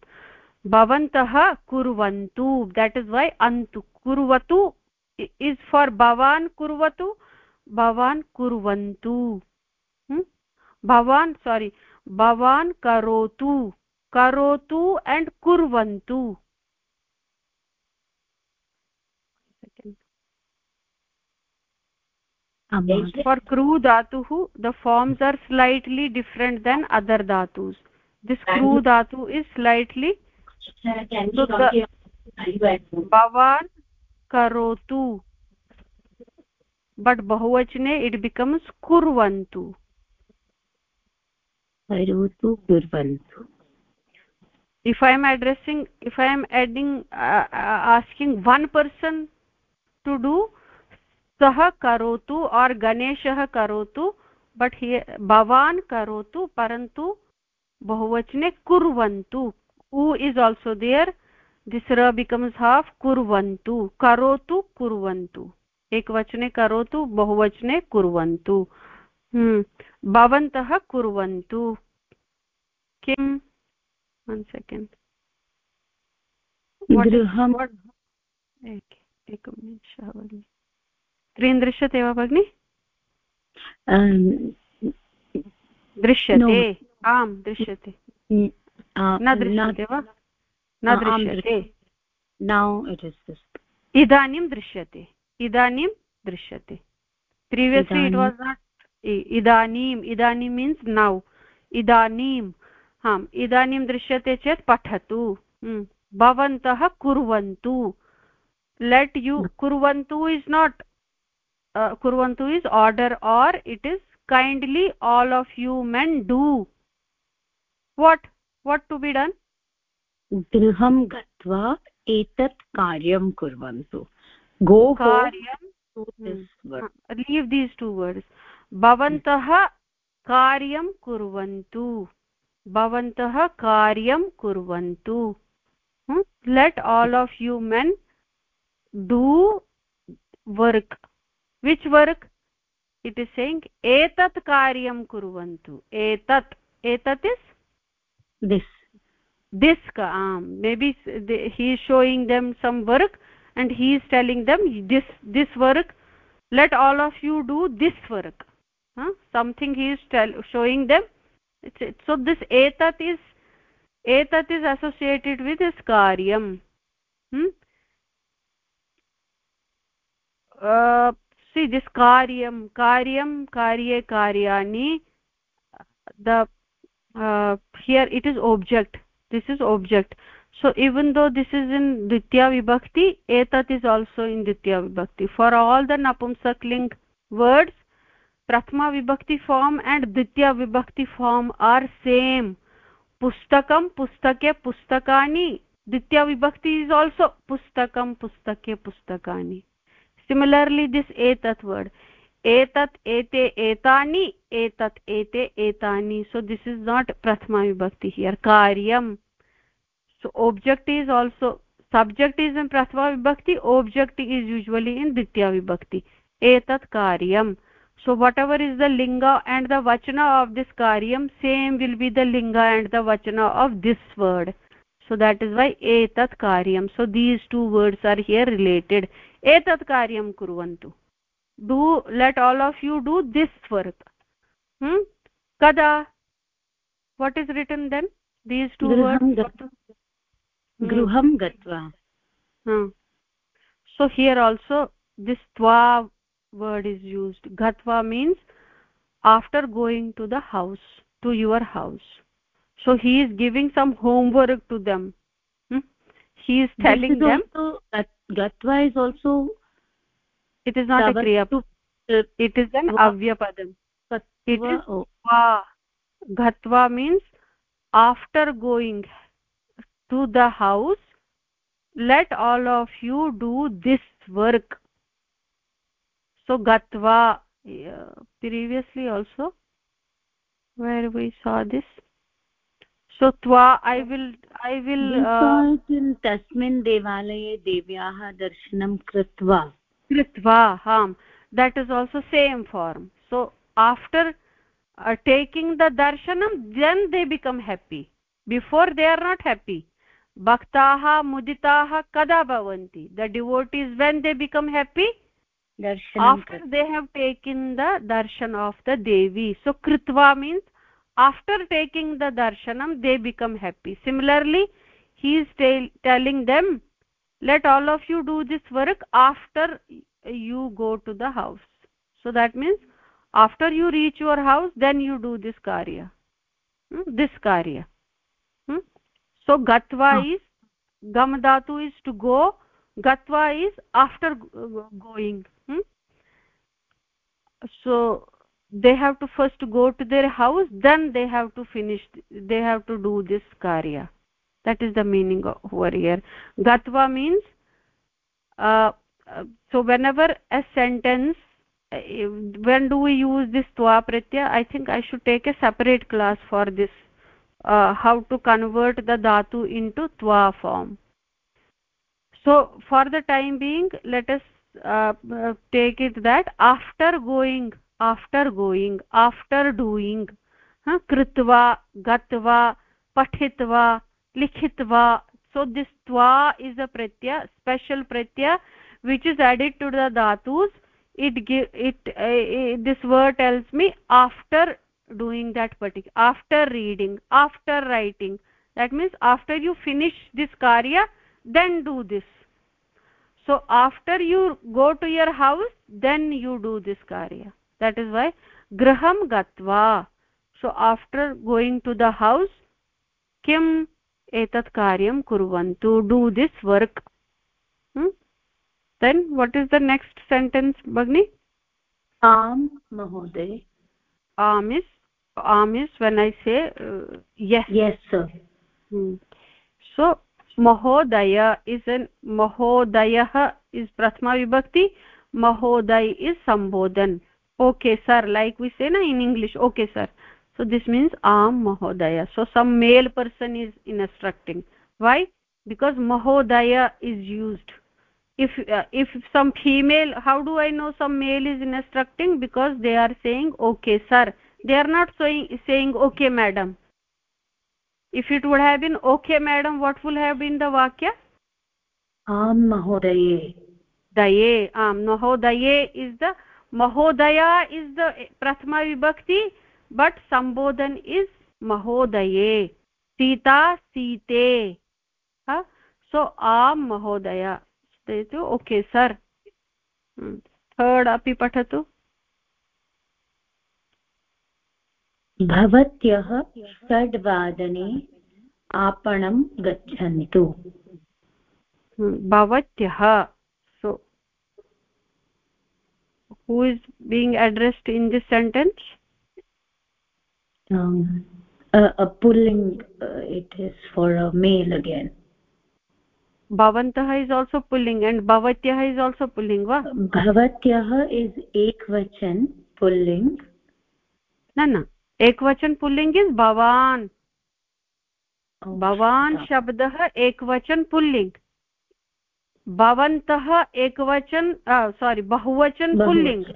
Bhavantah kurvantu that is why antu kurvatu is for भवान् कुर्वतु भवान् कुर्वन्तु भवान् सारी भवान् करोतु करोतु and कुर्वन्तु फार् क्रू धातुः the forms are slightly different than other धातुस् this क्रू धातु इस् स्लैट्लि भवान् करोतु। बट् बहुवचने इट बिकम्स कुर्वन्तु। करोतु कुर्वन्तु। If I am addressing if I am adding asking one person to do सः करोतु आर् गणेशः करोतु बट् हि भवान् करोतु परन्तु बहुवचने कुर्वन्तु। ऊ इस् आल्सो देयर् दिस् र बिकम्स् हाफ् कुर्वन्तु करोतु कुर्वन्तु एकवचने करोतु बहुवचने कुर्वन्तु भवन्तः कुर्वन्तु किम् वन् सेकेण्ड् त्रीन् दृश्यते वा भगिनि? दृश्यते आम् दृश्यते। न दृश्यते वा? न दृश्यते। इदानीं दृश्यते। इदानीं दृश्यते। प्रीवियस्लि इट् वास् नाट् इदानीम् इदानीं मीन्स् नौ इदानीं आम् इदानीं दृश्यते चेत् पठतु। भवन्तः कुर्वन्तु। लेट् यु कुर्वन्तु इस् नाट् कुर्वन्तु is order or it is kindly all of you men do. What? What to be done? गृहं गत्वा एतत् कार्यं कुर्वन्तु। गो कार्यं? लीव् दीस् टु वर्ड्स् भवन्तः कार्यं कुर्वन्तु। भवन्तः कार्यं कुर्वन्तु। Let all of you men do work which work it is saying एतत् कार्यं कुर्वन्तु एतत् एतत् is this this um, maybe he is showing them some work and he is telling them this this work let all of you do this work huh? something he is tell, showing them it's, it, so this etat is etat is associated with this karyam hmm? uh, see this karyam karyam karye karyani the uh, here it is object this is object. So even though this is in ditya vibhakti etat is also in ditya vibhakti. For all the napumsakling words prathama vibhakti form and ditya vibhakti form are same. Pustakam pustake pustakani. Ditya vibhakti is also pustakam pustake pustakani. Similarly this etat word etat ete etani etat ete etani so this is not prathama vibhakti here karyam so object is also subject is in prathama vibhakti object is usually in ditya vibhakti etat karyam so whatever is the linga and the vachana of this karyam same will be the linga and the vachana of this word so that is why etat karyam so these two words are here related etat karyam kurvantu do let all of you do this work. Hmm? Kada? What is written then? These two words? gruham gatva. Hmm. so here also this tva word is used. Gatva means after going to the house to your house. So he is giving some homework to them. Hmm? he is telling them also, gatva is also it is not a kriya it is an avyapadam it is va ghatva means after going to the house let all of you do this work so gatva uh, previously also where we saw this so twa i will i will uh, tasmin devalaye devyah darshanam krutva krutva ham that is also same form. So after uh, taking the darshanam then they become happy. Before they are not happy. Bhaktaah muditaah kada bhavanti. The devotees when they become happy after they have taken the darshan of the devi. So kritva means after taking the darshanam they become happy. Similarly he is telling them let all of you do this work after you go to the house. So that means after you reach your house then you do this karya. Hmm? this karya. So gatva is gam dhatu is to go. Gatva is after going. Hmm? so they have to first go to their house then they have to finish they have to do this karya that is the meaning over here gatva means uh, so whenever a sentence uh, when do we use this twa pratyaya i think i should take a separate class for this uh, how to convert the dhatu into twa form so for the time being let us uh, take it that after going after going after doing huh? kritva gatva pathitva likhitva so this twa is a pratyaya special pratyaya which is added to the dhatus. It give it uh, this word tells me after doing that particular after reading after writing. That means after you finish this karya then do this. So after you go to your house then you do this karya. That is why graham gatva. So after going to the house kim kurvantu do this work hmm? then what is the next sentence bagni am mahoday am is am is when i say uh, yes yes sir hmm. so mahodaya is an mahodayah is prathama vibhakti mahoday is sambodhan okay sir like we say na in english okay sir so this means am mahodaya. So some male person is instructing. Why? Because mahodaya is used. If uh, if some female how do i know some male is instructing? Because they are saying okay sir. They are not saying saying okay madam. If it would have been okay madam what would have been the vakya? Am mahodaye daye. Am mahodaye is the mahodaya is the prathama vibhakti but संबोधन is महोदये सीता सीते so आं महोदय okay sir third अपि पठतु भवत्यः षड्वादने आपणं गच्छन्तु भवत्यः so who is being addressed in this sentence um, uh, a pulling uh, it is for a male again bhavantah is also pulling and bhavatyah is also pulling va bhavatyah is ekvachan pulling na na एकवचन पुल्लिङ्ग् is भवान् भवान् शब्दः एकवचन pulling भवन्तः एकवचन सोरि बहुवचन pulling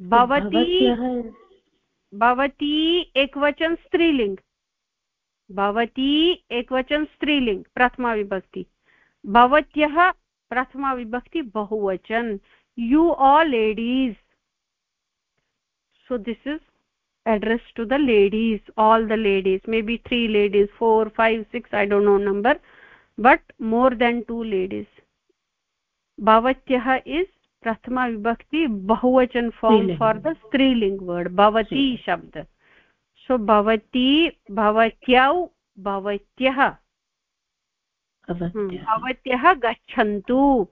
भवती भवती एकवचन स्त्रीलिङ्ग्। भवती एकवचन स्त्रीलिङ्ग् प्रथमाविभक्ति भवत्यः प्रथमाविभक्ति बहुवचन। You are ladies so this is address to the ladies all the ladies may be three ladies four five six I don't know number but more than two ladies भवत्यः इस् प्रथमा विभक्ति बहुवचन फॉर्म फॉर द स्त्रीलिंग word भवती शब्द। सो भवती भवत्यौ। भवत्यः। भवत्यः हम्म, गच्छन्तु।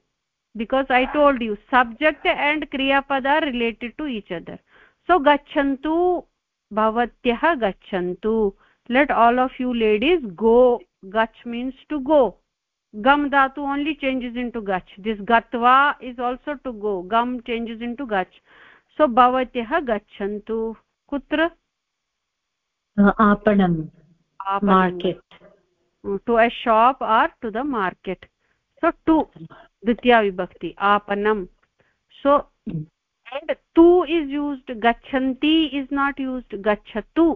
Because I told you subject and क्रियापद are related to each other so गच्छन्तु भवत्यः गच्छन्तु। Let all of you ladies go गच्छ means to go gam dhatu only changes into gach this gatva is also to go gam changes into gach so bhavatyah gachantu kutra aapanam market to a shop or to the market so to ditya vibhakti aapanam so and tu is used gachanti is not used gachatu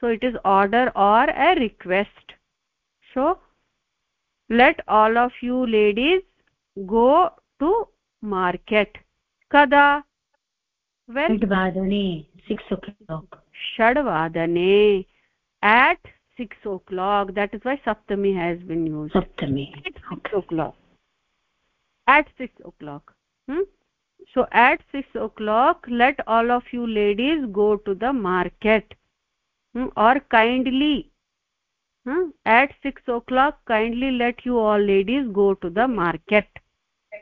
so it is order or a request so let all of you ladies go to market. Kada? When vadane 6 o'clock. Shadvadane at 6 o'clock. That is why saptami has been used. Saptami at 6 o'clock. At 6 o'clock. Hmm? so at 6 o'clock let all of you ladies go to the market. Hmm? or kindly hmm? at 6 o'clock kindly let you all ladies go to the market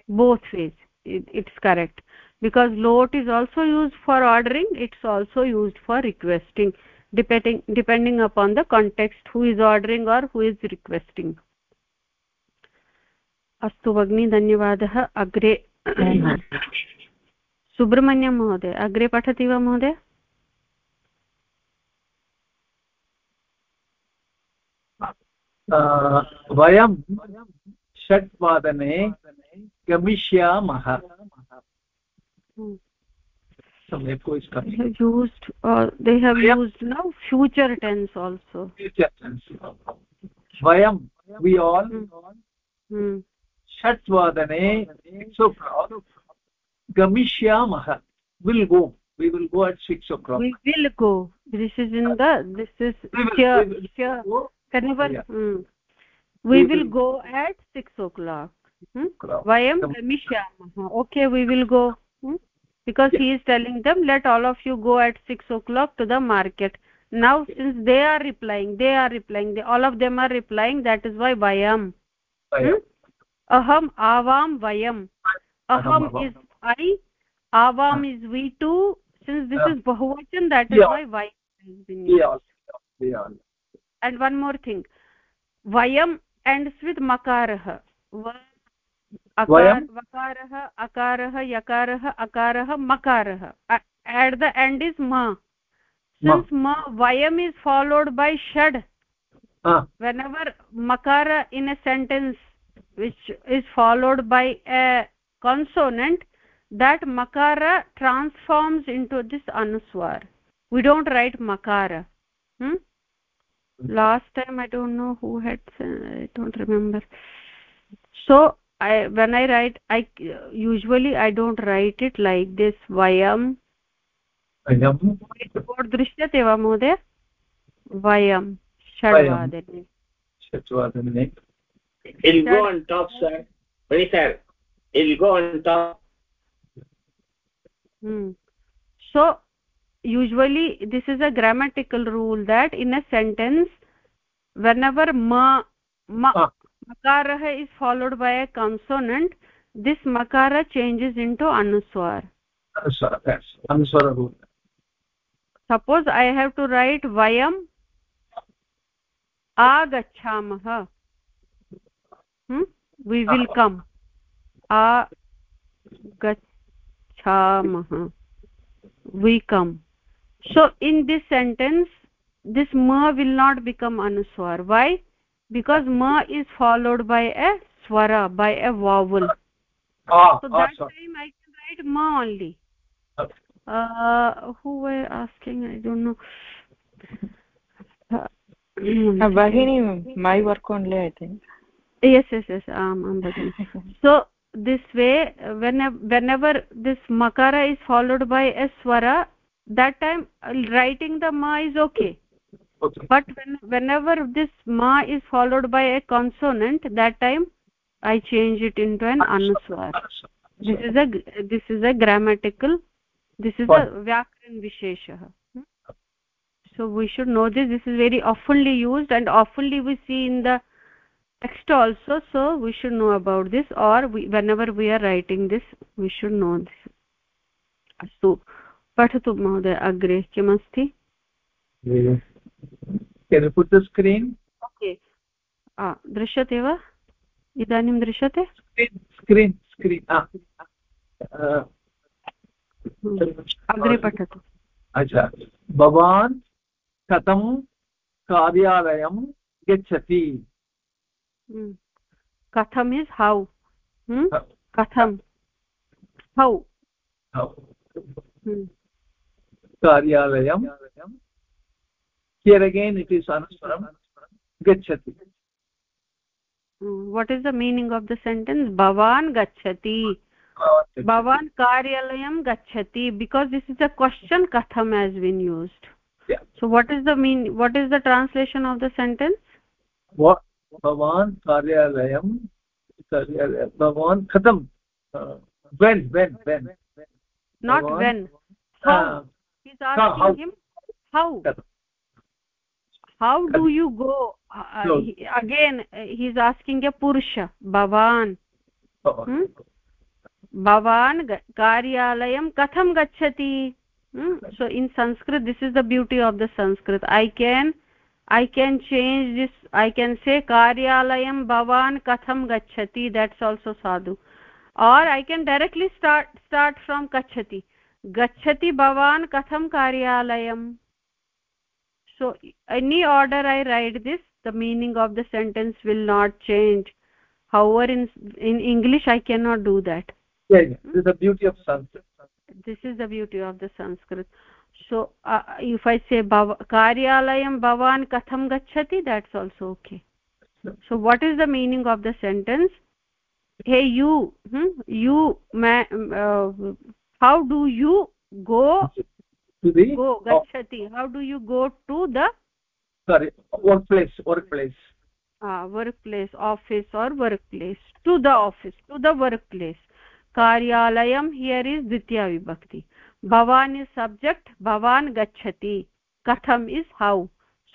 both ways it, it's correct because lot is also used for ordering it's also used for requesting depending depending upon the context who is ordering or who is requesting अस्तु भगिनी धन्यवादः अग्रे सुब्रह्मण्यं महोदय अग्रे पठति वा महोदय वयं षड्वादने गमिष्यामः सम्यक् used uh, they have used now future tense also future tense vayam we all hmm. षट्वादने gamishyamah will go we will go at six o'clock we will go this is in the this is here, here. Whenever, Yeah. hmm. we, We will, will- go at 6 o'clock. Hmm? Vayam Gam- gamishyamah okay we will go. Hmm? because Yeah. he is telling them let all of you go at 6 o'clock to the market. Now since they are replying they are replying they, all of them are replying that is why vayam. Vayam. aham avam vayam. Aham is i avam is we too. Since this is bahuvachan that is why vayam has been used all we all and one more thing. Vayam ends with makarah. Vayam? vakarah akarah yakarah akarah makarah. At the end is ma. Ma. since ma vayam is followed by shad. Ah. Whenever makara in a sentence which is followed by a consonant that makara transforms into this anuswar. We don't write makara hmm? last time i don't know who had s- i don't remember so i when i write i usually i don't write it like this vayam vayam board दृश्यते वा महोदय वयं षड्वादने षट्वादने it'll go on top sir Mani sir it'll go on top Hmm. so usually this is a grammatical rule that in a sentence whenever ma ma Ah. makarah is followed by a consonant this makara changes into anuswar anuswara yes anuswara rule suppose i have to write vayam agachamah hmm? we will come agachamah we come so in this sentence this ma will not become anuswar why because ma is followed by a swara by a vowel ah, so ah that sorry. time i can write ma only Okay. uh who were asking i don't know Uh, Bahini, my work only, I think. yes yes yes um, um Bhagini. so this way uh, whenever whenever this makara is followed by a swara that time uh, writing the ma is okay, okay. but when, whenever this ma is followed by a consonant that time i change it into an anuswar. This is a this is a grammatical this is a vyakran vishesha. so we should know this. This is very oftenly used and oftenly we see in the text also. So we should know about this or we, whenever we are writing this we should know this. So, पठतु महोदय अग्रे किमस्ति? Screen okay. दृश्यते वा? इदानीं दृश्यते? Screen screen अग्रे पठतु। अच्छा। भवान् कथं कार्यालयं गच्छति? हम्म। कथम् इस् हौ। कथं हौ। कार्यालयं हियर् अगेन् इट् इस् अनुस्वरं गच्छति what is the meaning of the sentence bhavan gachati bhavan karyalayam gachati because this is a question katham has been used yeah. so what is the mean what is the translation of the sentence what bhavan karyalayam bhavan katham uh, when when when not bhavan, when how uh, he's asking how, him how how do you go uh, he, again he's asking a purusha bhavan oh. hmm? भवान् कार्यालयं कथं गच्छति so in sanskrit this is the beauty of the sanskrit i can i can change this i can say karyalayam bhavan katham gachati that's also sadhu or i can directly start start from gachati gachati bhavan katham karyalayam so any order i write this the meaning of the sentence will not change however in in english i cannot do that yeah, yeah. this is the beauty of sanskrit this is the beauty of the sanskrit so uh, if i say karyalayam bhavan katham gachati that's also okay so what is the meaning of the sentence hey you hmm, you uh, how do you go to the go gachati how do you go to the sorry workplace workplace ah uh, workplace office or workplace to the office to the workplace कार्यालयं here is द्वितीया विभक्ति भवान् is subject भवान् गच्छति कथम् is how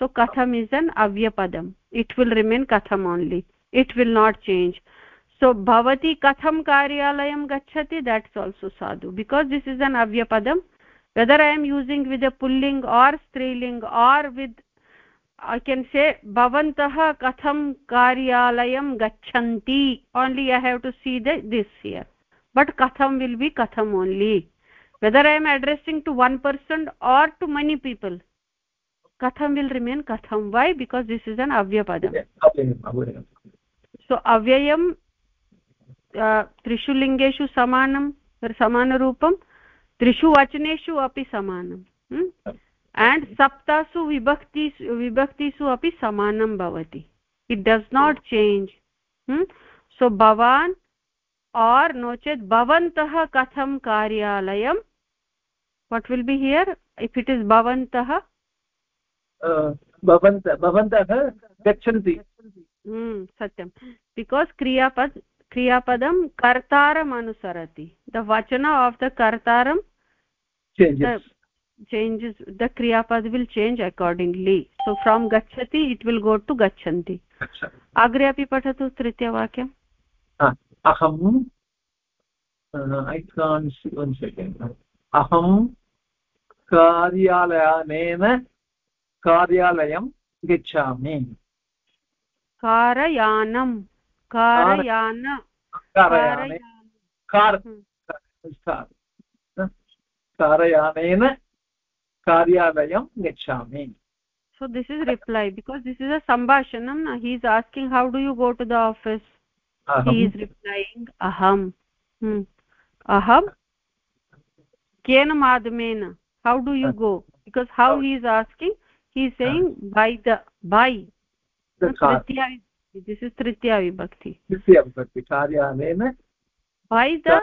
so katham is an avyapad it will remain katham only it will not change so भवती कथं कार्यालयं गच्छति देट्स् आल्सो साधु because this is an अव्यपदं whether I am using with a pulling or स्त्रीलिङ्ग् or with I can say भवन्तः कथं कार्यालयं गच्छन्ति only I have to see this here but कथं विल् बि कथम् only whether I am addressing to one person or to many people कथं will remain कथं why because this is an अव्यपदं so अव्ययं त्रिषु लिङ्गेषु समानं समानरूपं त्रिषु वचनेषु अपि समानम् एण्ड् सप्तासु विभक्ति विभक्तिषु अपि समानं भवति। It does not change so भवान् आर् नो चेत् भवन्तः कथं कार्यालयं? What will be here if it is भवन्तः? भवन्तः गच्छन्ति। सत्यं। बिकास् क्रियापद् anusarati the vachana of the kartaram changes changes the kriyapad will change accordingly so from gachati it will go to gachanti agre api patatu tritiya vakyam अहम् अहं कार्यालयानेन कार्यालयं गच्छामि कारयानं कारयान कारयानेन कार्यालयं गच्छामि so this is reply because this is a sambhashanam na he is asking how do you go to the office he is replying aham hmm. aham kena madhamena how do you go because how he is asking he is saying by the by tritiya this is this is तृतीया विभक्ति तृतीया विभक्ति कार्यानेन by the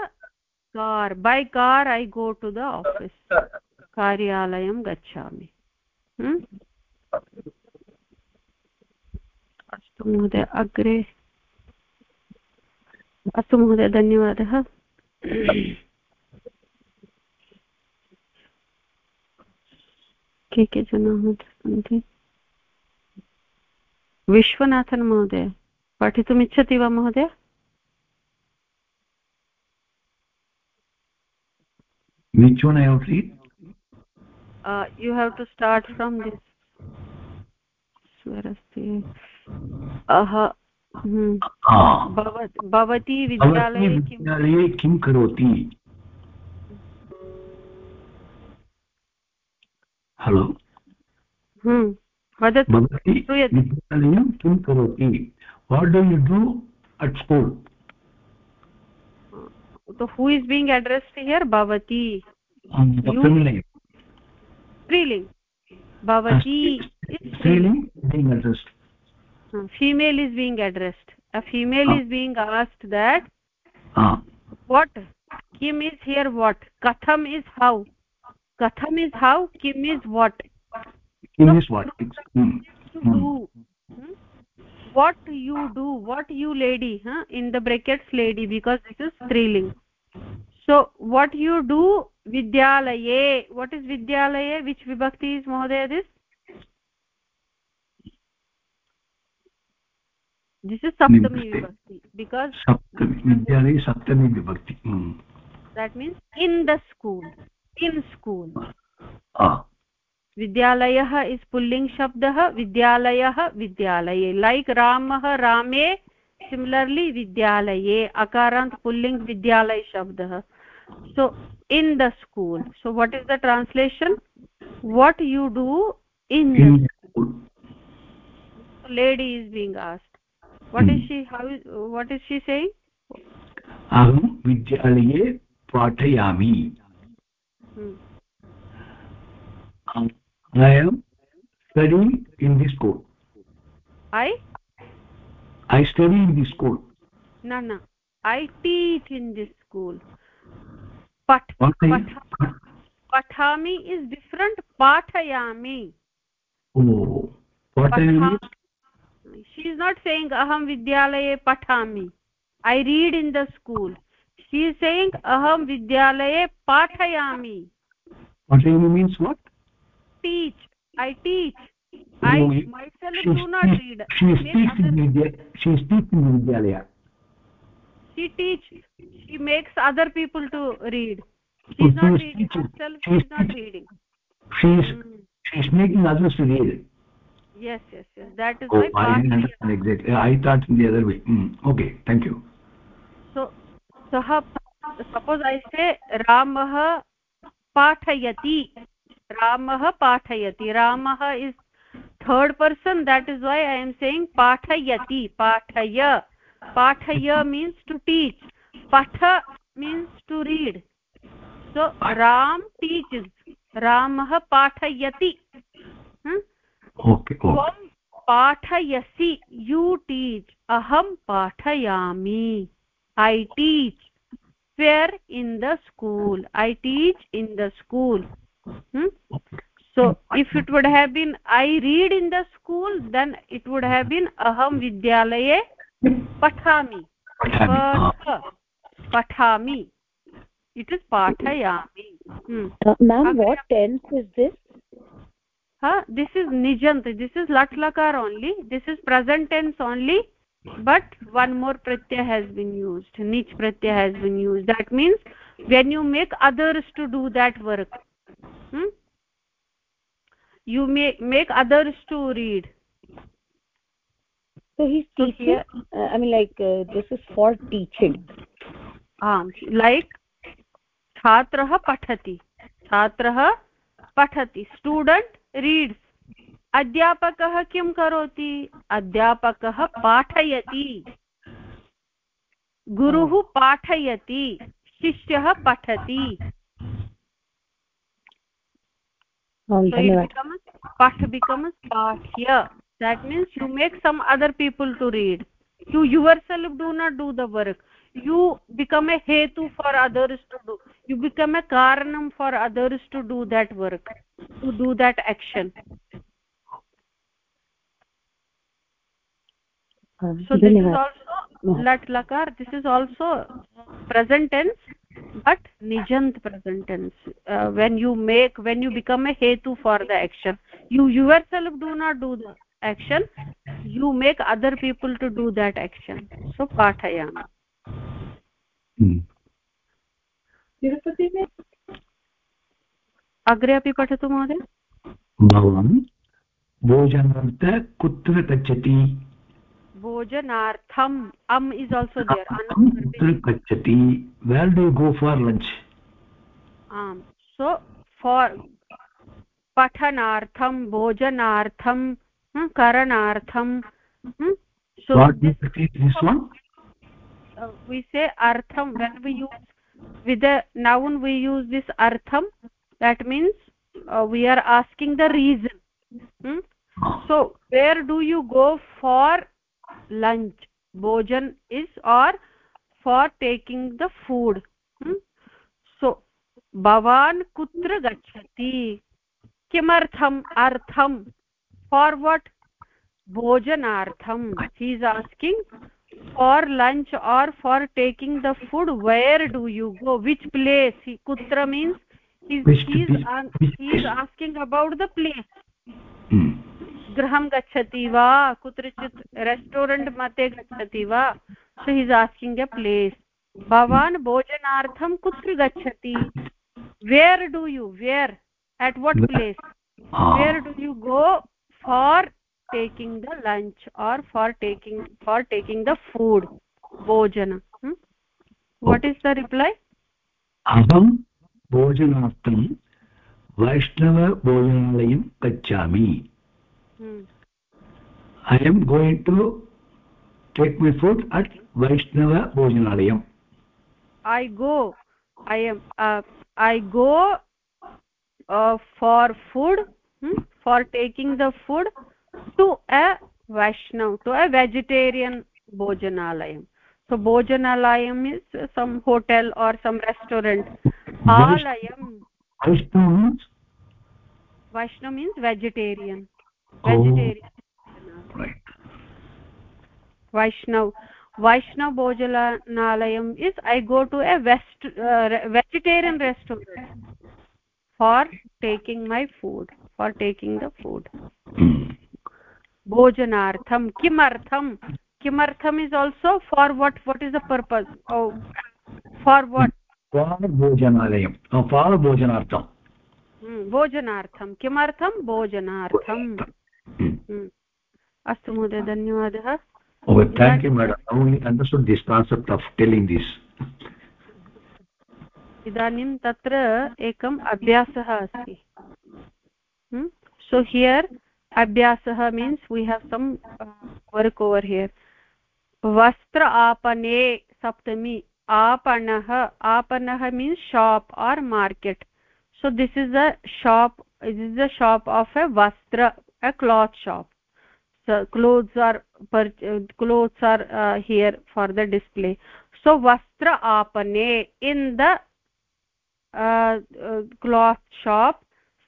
car by car I go to the office कार्यालयं गच्छामि। अस्तु महोदय अग्रे। अस्तु महोदय धन्यवादः। के के जनाः सन्ति? विश्वनाथन् महोदय पठितुम् इच्छति वा महोदय? Which one i have to read? Uh, you have to start from this. स्वरस्ति अह भवती विद्यालये विद्यालये किं करोति हलो विद्यालयं किं करोति? What do you do at school who is being addressed here भवती स्त्रीलिङ्ग् भवती female is being addressed a female is being asked that what किम् इस् हियर् वाट् कथम् इस् हौ। कथम् इस् हौ किम् is what kim so, is what? hmm. do hmm? what you do what you lady huh? in the brackets lady because this is striling. So what you do vidyalaye what is vidyalaye? Which vibhakti is mohdaya this? This is saptami vibhakti. Because vidyalaye saptami vibhakti. Hmm. that means in the school in school. Ah विद्यालयः is पुल्लिङ्ग् शब्दः विद्यालयः विद्यालये। Like रामः रामे similarly विद्यालये अकारान्त् पुल्लिङ्ग् विद्यालय शब्दः। So in the school so what is the translation what you do in lady is being asked what is she how what is she saying अहं विद्यालये पाठयामि। Hmm. I am studying in this school i i study in this school no no i teach in this school pat pathami is different pathayami oh pathayami she is not saying aham vidyalaye pathami i read in the school she is saying aham vidyalaye pathayami pathayami means what teach i teach i myself do not read she is teaching vidya she is teaching vidyalaya she teach she makes other people to read she is not reading teaching. herself she is not reading she is mm. she is making others to read yes yes yes that is oh, why i didn't understand exactly i thought in the other way mm. okay thank you so सः suppose i say ramah पाठयति रामः पाठयति। रामः is third person that is why I am saying पाठयति पाठय। पाठय means to teach पठ means to read so Ram teach रामः पाठयति। हम्म? त्वं पाठयसि यु टीच् अहं पाठयामि। I teach there in the school I teach in the school hmm? so if it would have been i read in the school then it would have been aham vidyalaye pathami pathami it is pathayami. Hmm. uh, ma'am what tense is this? Huh this is nijant. This is lat lakar only. This is present tense only. But one more pratyay has been used. Nich pratyay has been used. That means when you make others to do that work hmm? you may make others to read so he's teaching uh, i mean like uh, this is for teaching um like छात्रः पठति छात्रः पठति student reads अध्यापकः किं करोति अध्यापकः पाठयति गुरुः पाठयति शिष्यः पठति so it becomes path becomes pathya that means you make some other people to read. You yourself do not do the work. You become a hetu for others to do. You become a karanam for others to do that work to do that action. Um, so this is also lat lakar this is also present tense but nijant present tense uh, when you make when you become a hetu for the action you yourself do not do the action you make other people to do that action so pathayami hmm. अग्रे अपि पठतु महोदय भवान् भोजनार्थ कुत्र गच्छति bhojanatham am is also there gachati where do you go for lunch um so for pathanartham bhojanatham hmm, karanartham hmm? so what this, this one uh, we say artham when we use with the noun we use this artham that means uh, we are asking the reason hmm? so where do you go for lunch bhojan is or for taking the food hmm? so bhavan kutra gachati kimartham artham for what bhojanartham he is asking for lunch or for taking the food where do you go which place he kutra means he's, he's, he's asking about the place गृहं गच्छति वा? कुत्रचित् restaurant मध्ये गच्छति वा? So he is asking a place भवान् भोजनार्थं कुत्र गच्छति? Where do you where at what place where do you go for taking the lunch or for taking for taking the food? Bhojana. Hmm? what is the reply? aham भोजनार्थं वैष्णवभोजनालयं गच्छामि I am going to take my food at वैष्णवभोजनालयम् I go I am I go for food for taking the food to a vaishnav to a vegetarian bhojanalayam so bhojanalayam is some hotel or some restaurant alayam vaishnav means vaishnav means vegetarian oh. वैष्णव वैष्णव। भोजनालय is I go to a west vegetarian restaurant. For taking my food. For taking the food. भोजनार्थं किमर्थं? किमर्थम् is also for what what is the for what? Hmm, भोजनार्थं। किमर्थं? भोजनार्थम्। अस्तु महोदय धन्यवादः थैंक यू मैडम इदानीं तत्र एकम् अभ्यासः अस्ति सो हियर् अभ्यासः means we have some work over here वस्त्र आपणे सप्तमी आपणः आपणः means shop or market so this is a shop is is a shop of a वस्त्र a cloth shop. So clothes are clothes are uh, here for the display. So vastra apane in the uh, uh, cloth shop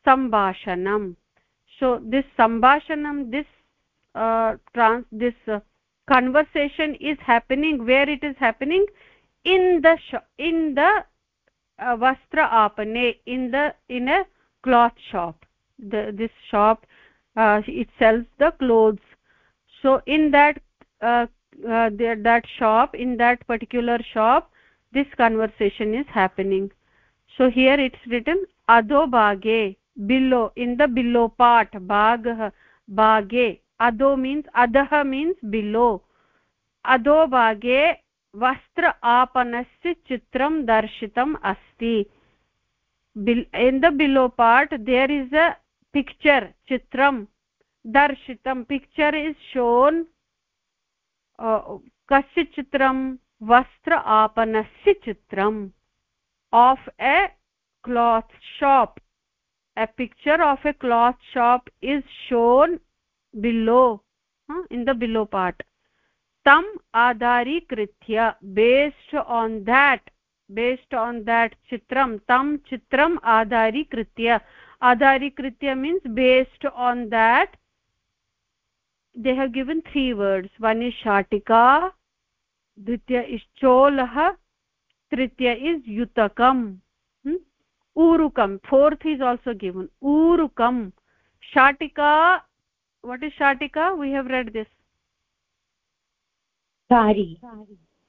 sambhashanam. So this sambhashanam this uh, trans this uh, conversation is happening where it is happening? In the in the uh, vastra apane in the in a cloth shop. The this shop uh, it sells the clothes so in that uh, uh, there, that shop in that particular shop this conversation is happening so here it's written adho bhage below in the below part bhagah bhage adho means adah means below adho bhage वस्त्र आपणस्य चित्रं दर्शितम् अस्ति in the below part there is a picture चित्रं दर्शितं picture is shown कस्य चित्रं वस्त्र आपणस्य चित्रम् of a cloth shop a picture of a cloth shop is shown below in the below part तम् आधारीकृत्य based on that based on that चित्रं तं चित्रम् आधारीकृत्य chitram adari kritya adari kritya means based on that they have given three words. One is shatika dvitiya is cholah tritiya is yutakam. Hmm? Urukam. Fourth is also given. Urukam. Shatika what is shatika? We have read this. Sari.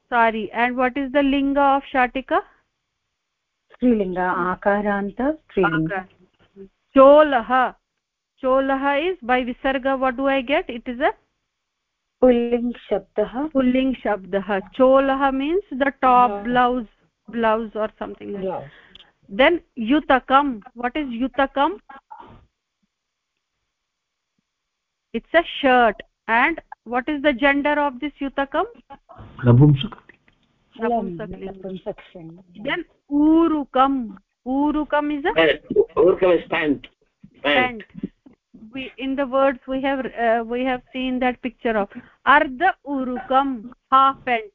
Sari. And what is the linga of shatika? Strilinga akaranta strilinga cholah cholah is by visarga what do i get it is a pulling shabdah pulling shabdah cholah means the top yeah. blouse blouse or something like yeah. then yutakam what is yutakam it's a shirt and what is the gender of this yutakam napumsakling then urukam urukam is a urukam is pant pant. We in the words we have uh, we have seen that picture of ardha urukam half pant.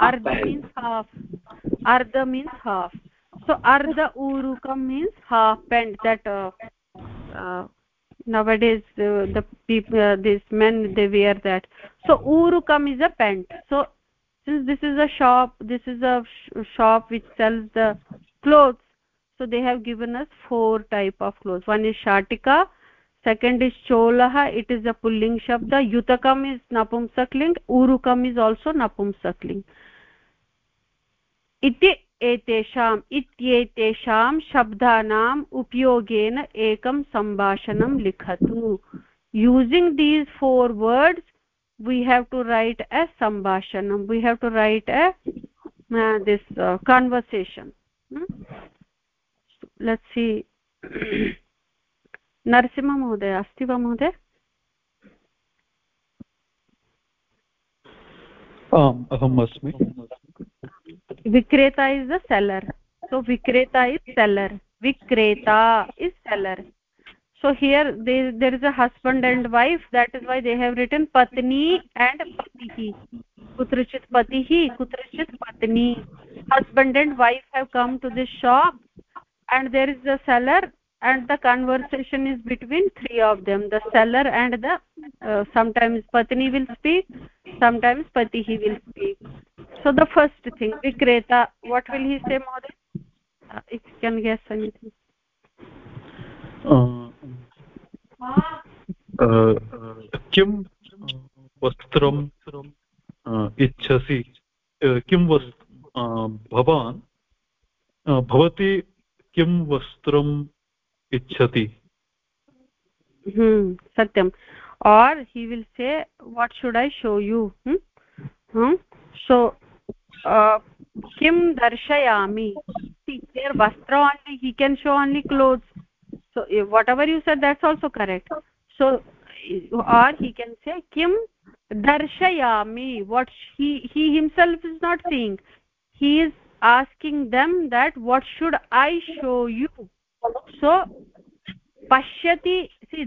Ardha means half. Ardha means half. So ardha urukam means half pant that uh, uh, nowadays uh, the people uh, these men they wear that. So urukam is a pant. So since this is a shop this is a sh shop which sells the clothes so they have given us four type of clothes one is shatika second is cholah it is a pulling shabda yutakam is napumsakling urukam is also napumsakling iti एतेषाम् इत्येतेषां शब्दानाम् उपयोगेन एकं सम्भाषणं लिखतु using these four words we have to write a sambhashanam we have to write a uh, this uh, conversation hmm? Let's see नरसिंहमहोदय अस्ति वा महोदय आम् अहम् अस्मि vikreta is the seller so vikreta is seller vikreta is seller so here there, there is a husband and wife that is why they have written patni and patihi kutrachit patihi kutrachit patni husband and wife have come to this shop and there is a seller and the conversation is between three of them the seller and the uh, sometimes patni will speak sometimes pati he will speak so the first thing vikreta what will he say mohoday uh, if you can guess anything किं वस्त्रम् इच्छसि किं वस् भवान् भवती किं वस्त्रम् इच्छति? सत्यम्। और् he will say what should I show you so किं दर्शयामि? वस्त्र only he can show only clothes so whatever you say that's also correct so or he can say किं दर्शयामि? What he himself is not saying he is asking them that what should i show you? So pashyati see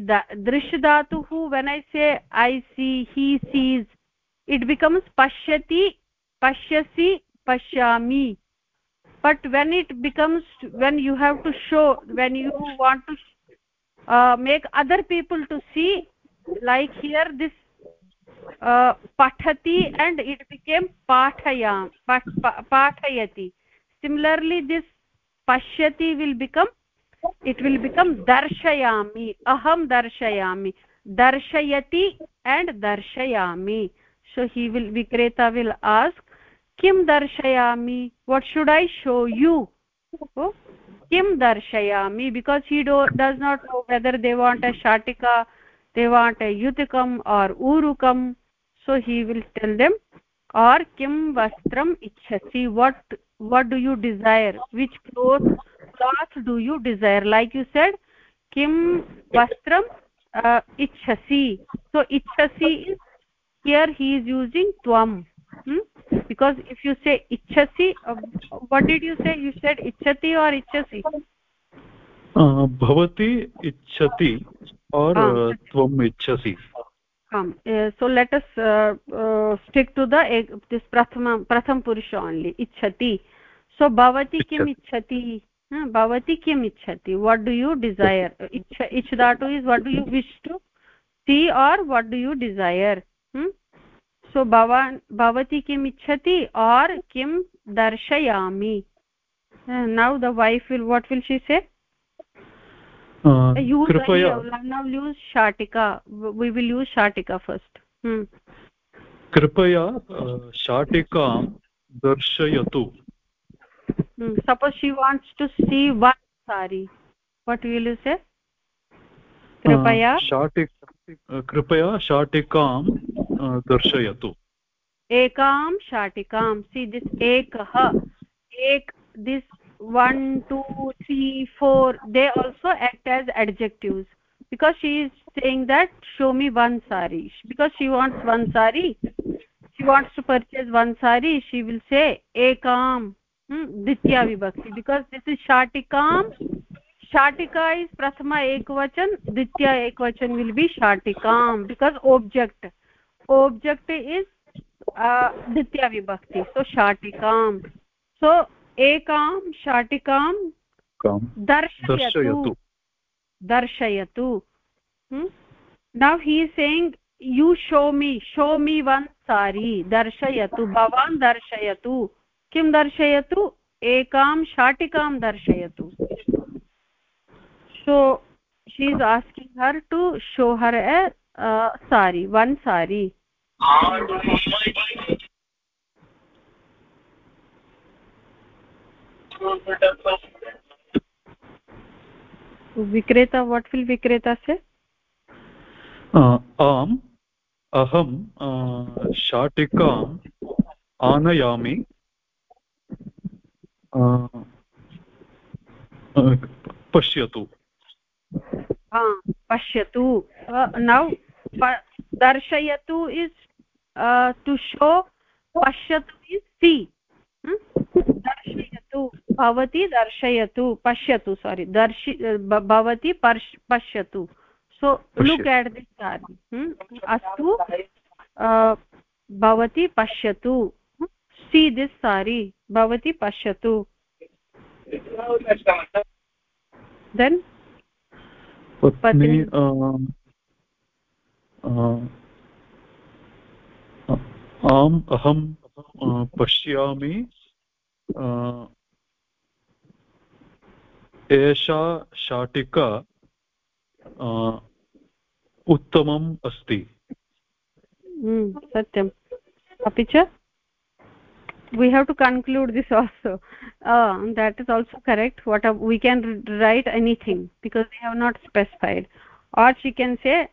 drish dhatuh when i say i see he sees it becomes pashyati pashyasi pashyami. But when it becomes when you have to show when you want to uh, make other people to see like here this and it became pathayam pathayati similarly this pashyati will become it will become darshayami aham darshayami darshayati and darshayami so he will vikreta will ask kim darshayami what should i show you oh, kim darshayami because he do, does not know whether they want a shatika they want a yutikam or urukam so he will tell them or kim vastram ichhasi what what do you desire which cloth cloth do you desire like you said kim vastram uh, ichhasi so ichhasi is here he is using tvam hmm? because if you say ichhasi uh, what did you say you said ichhati or ichhasi uh, bhavati ichhati or uh, tvam ichhasi um, uh, so let us uh, uh, stick to the uh, this prathama pratham purusha only ichhati so bhavati kim ichhati bhavati kim ichhati what do you desire ich ich dhatu is what do you wish to see or what do you desire hmm? so bhavan bhavati kim ichhati or kim darshayami uh, now the wife will what will she say हाँ। कृपया। First कृपया शाटिकां दर्शयतु। Suppose she wants to see one sari what will you say कृपया कृपया शाटिकां दर्शयतु। एकां शाटिकां सी दिस् एकः एक this three four they also act as adjectives because she is saying that show me one sari because she wants one sari she wants to purchase one sari she will say ekam hmm, ditya vibhakti because this is shatikam shatika is prathama ekvachan ditya ekvachan will be shatikam because object object is uh, ditya vibhakti so shatikam so एकां शाटिकां दर्शयतु। दर्शयतु। Now he? Saying you show me show me one sari दर्शयतु भवान् दर्शयतु। किं दर्शयतु? एकां शाटिकां दर्शयतु। So she is asking her to show her a sari one sari विक्रेता वाट् विल् विक्रेता से आम् अहं शाटिकाम् आनयामि। पश्यतु। पश्यतु। नौ दर्शयतु इस् टु शो पश्यतु इस् सी। दर्शयतु भवती दर्शयतु पश्यतु सोरि दर्शि भवती पश्यतु। So look at this sari अस्तु भवती पश्यतु सी दिस् सारी भवती पश्यतु। देन् आम् अहं पश्यामि एषा शाटिका उत्तमम् अस्ति। सत्यम्। अपि च we have to conclude this also that is also correct what we can write anything because we have not specified or she can say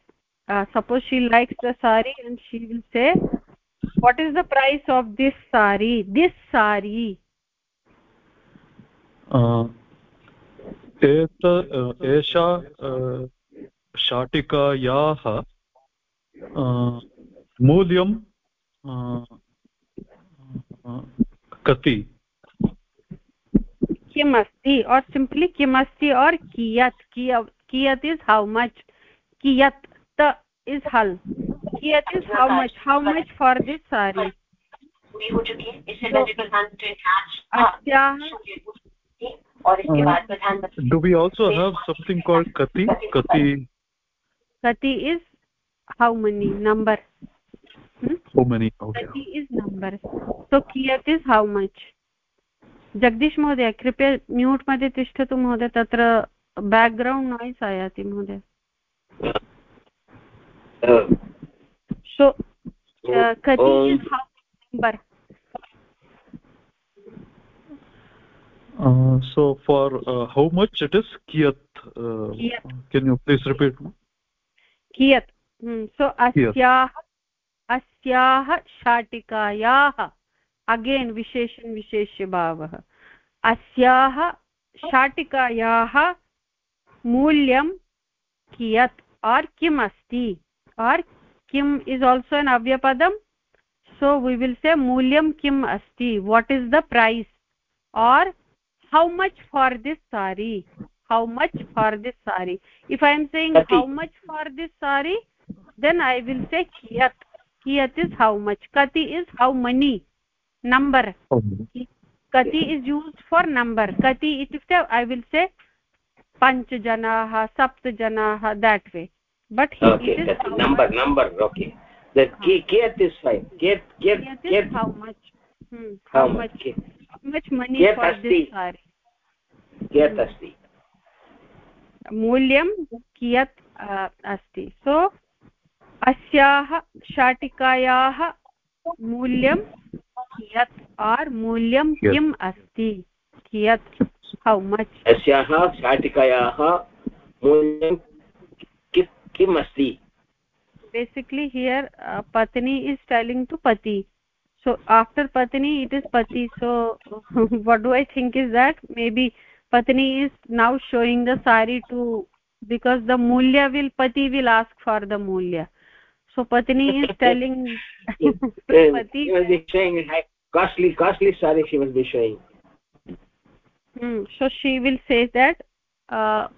suppose she likes the sari and she will say what is the price of this sari this sari एत एषा शाटिकायाः मूल्यं कति? किम् अस्ति? और् simply किम् अस्ति? Or कियत्? कियत् इस् हौ मच्? कियत् त इस् हल्? कियत् is how much? How much for this sari? अस्याः और इसके do we also have something called कति कति कति is how many number how many okay कति इज़ नंबर सो कियत इज़ हाउ मच जगदीश महोदय कृपया म्यूट मध्ये तिष्ठतु महोदय. तत्र बैकग्राउंड नॉइस आयाति महोदय. सो कति is how number Uh, so for uh, how much it is kiyat, uh, kiyat. can you please repeat? Kiyat hmm. so asyah अस्याः शाटिकायाः अगेन् विशेषण विशेष्यभावः अस्याः शाटिकायाः मूल्यं कियत् आर् किम् अस्ति आर् किम् इस् आल्सो एन् अव्यपदम् सो वी विल् से मूल्यं किम् अस्ति what is the price or how much for this sari? How much for this sari? If i am saying Kati. how much for this sari then i will say kiyat kiyat is how much? Kati is how many? Number. Okay. kati is used for number. Kati itukte i will say panch janaah sapt janaah that way. But he okay, it is number much. number okay. The kiyat is fine. Kiyat kiyat, kiyat how much. Hmm, how, how much, much much money for this sari कियत् अस्ति मूल्यं कियत् अस्ति सो अस्याः शाटिकायाः मूल्यं कियत् आर् मूल्यं किम् अस्ति कियत् हौ मच् अस्याः शाटिकायाः मूल्यं किम् अस्ति basically here uh, patni is telling to pati. So after patni it is pati so what do i think is that maybe patni is now showing the sari to because the mulya will pati will ask for the mulya so patni is telling pati she be showing costly costly sari she will be showing hmm. so she will say that uh,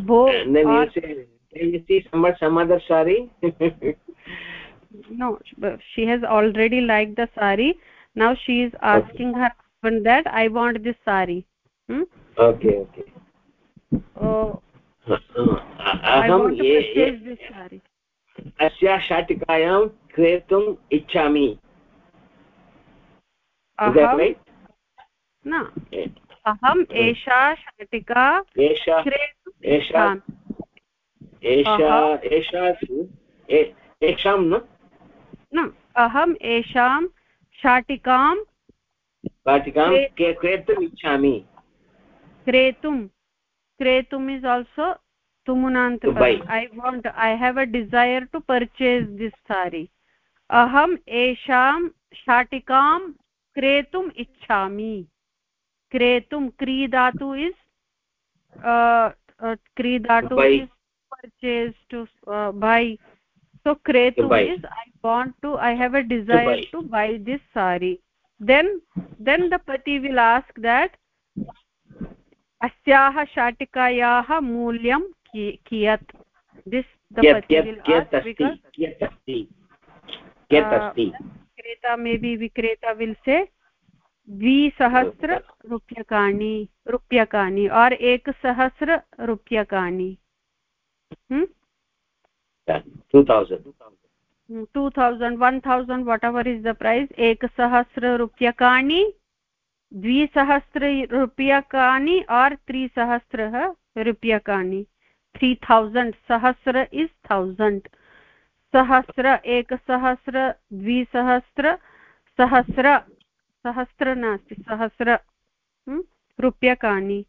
bo and then or, you say can you see some some other sari no she has already liked the sari now she is asking okay. her husband that i want this sari hmm? okay okay oh अहं अस्या शाटिकायां क्रेतुम् इच्छामि न अहम् एषा शाटिका एषा एषा एषां न अहम् एषां शाटिकां शाटिकां क्रेतुम् इच्छामि। क्रेतुं क्रेतुम् is also तुमुनान्त I want I have a desire to purchase this sari अहम् एषां शाटिकां क्रेतुम् इच्छामि। क्रेतुं क्रीदातु is क्रीदातु is purchase to uh, buy. So kretu is i want to i have a desire to buy. to buy this sari then then the pati will ask that अस्याः शाटिकायाः मूल्यं कियत् दिस् विक्रेता मे बि विक्रेता विल् से द्विसहस्ररूप्यकाणि रूप्यकाणि और् एकसहस्ररूप्यकाणि hmm? Yeah, 2000 2000 1000 whatever is the price ekasahasra rupyakani द्विसहस्ररूप्यकाणि और् त्रिसहस्रः रूप्यकाणि त्री थौसण्ड् सहस्र इस् थौसण्ड् सहस्र एकसहस्र द्विसहस्र सहस्र सहस्र नास्ति सहस्र रूप्यकाणि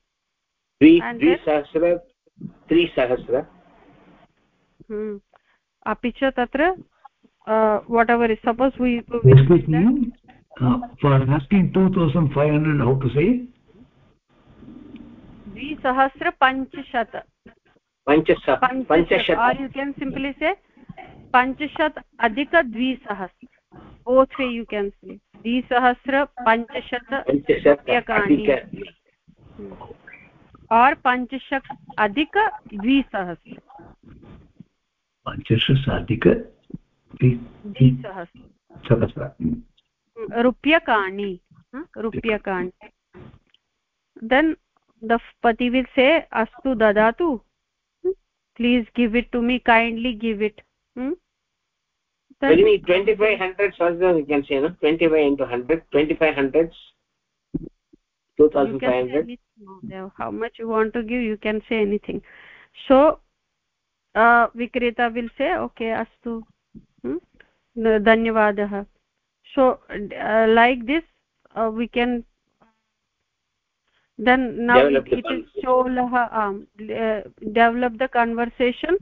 द्विसहस्र त्रिसहस्र। Hmm. अपि च तत्र whatever is suppose for asking two thousand five hundred how to say द्विसहस्रपञ्चशत you can simply से पञ्चशत् अधिकद्विसहस्र बोत् वे यु केन् से द्विसहस्र पञ्चशत रूप्यकाणि और् पञ्चशत् अधिकद्विसहस्र पञ्चशताधिक रूप्यकाणि रूप्यकाणि देन् द पति विल् से अस्तु ददातु please give it to me kindly give it Beginning 2500 also you can say no 25 into 100 2500 2500 how much you want to give you can say anything so विक्रेता विल् से ओके अस्तु धन्यवादः। So like this we can then now चोलः आम् develop the conversation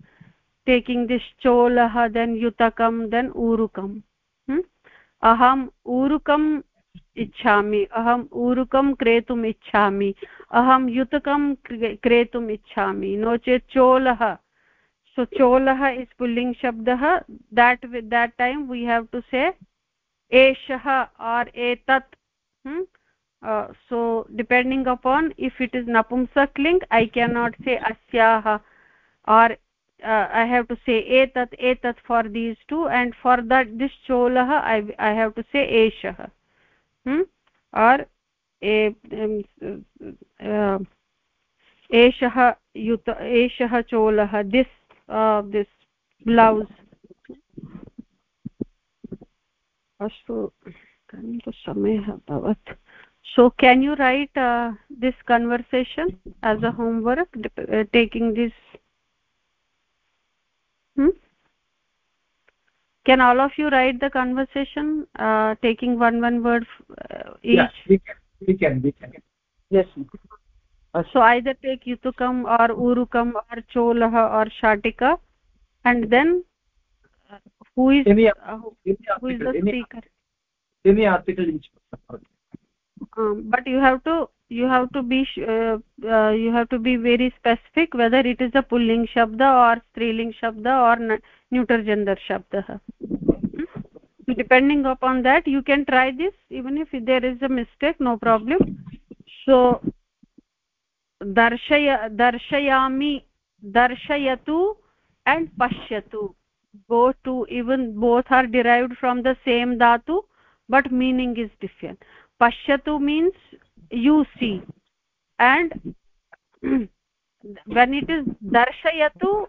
taking this चोलः then युतकं then ऊरुकम् अहम् ऊरुकम् इच्छामि अहम् ऊरुकं क्रेतुम् इच्छामि अहं युतकं क्रेतुम् इच्छामि नो चेत् चोलः so cholah is pulling shabdah that with that time we have to say eshah or etat hmm? uh, so depending upon if it is napumsak ling i cannot say asyah or uh, i have to say etat etat for these two and for that this cholah i i have to say eshah hmm? or e um, uh, एषः युत एषः चोलः this uh, this blouse अस्तु इदानीं तु समयः अभवत् so can you write uh, this conversation as a homework uh, taking this hmm? can all of you write the conversation uh, taking one one word uh, each yeah, we can we can we can yes So either take yutukam or urukam or cholah or shatika and then uh, who is any, uh, who, any who is the any, speaker any article um, but you have to you have to be uh, uh, you have to be very specific whether it is a pulling shabda or striling shabda or neuter gender shabda hmm? depending upon that you can try this even if there is a mistake no problem so darshaya darshayami darshayatu and pashyatu go to even both are derived from the same dhatu but meaning is different. Pashyatu means you see and when it is darshayatu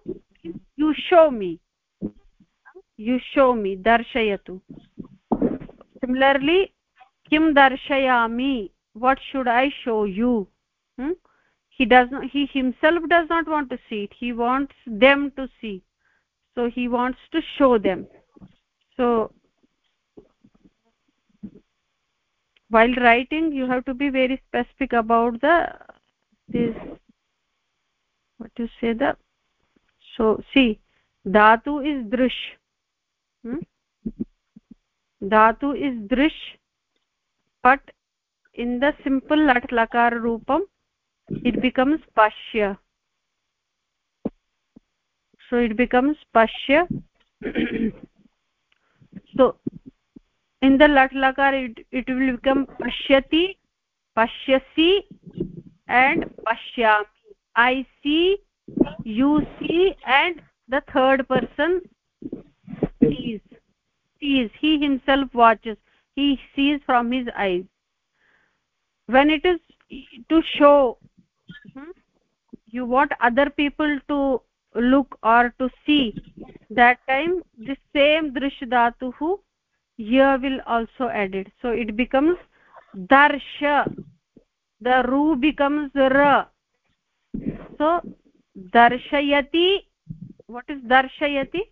you show me. You show me darshayatu. Similarly kim darshayami what should i show you? Hmm? He does not he himself does not want to see it. He wants them to see. So he wants to show them. So while writing you have to be very specific about the this what you say the so see dhatu is drish hmm? dhatu is drish but in the simple lat lakar roopam it becomes pashya so it becomes pashya so in the lat lakar it, it will become pashyati pashyasi and pashyami. I see you see and the third person sees. Sees. He himself watches. He sees from his eyes. When it is to show? You want other people to look or to see that time the same drish dhatu here will also added so it becomes darsha the ru becomes ra so darshayati what is darshayati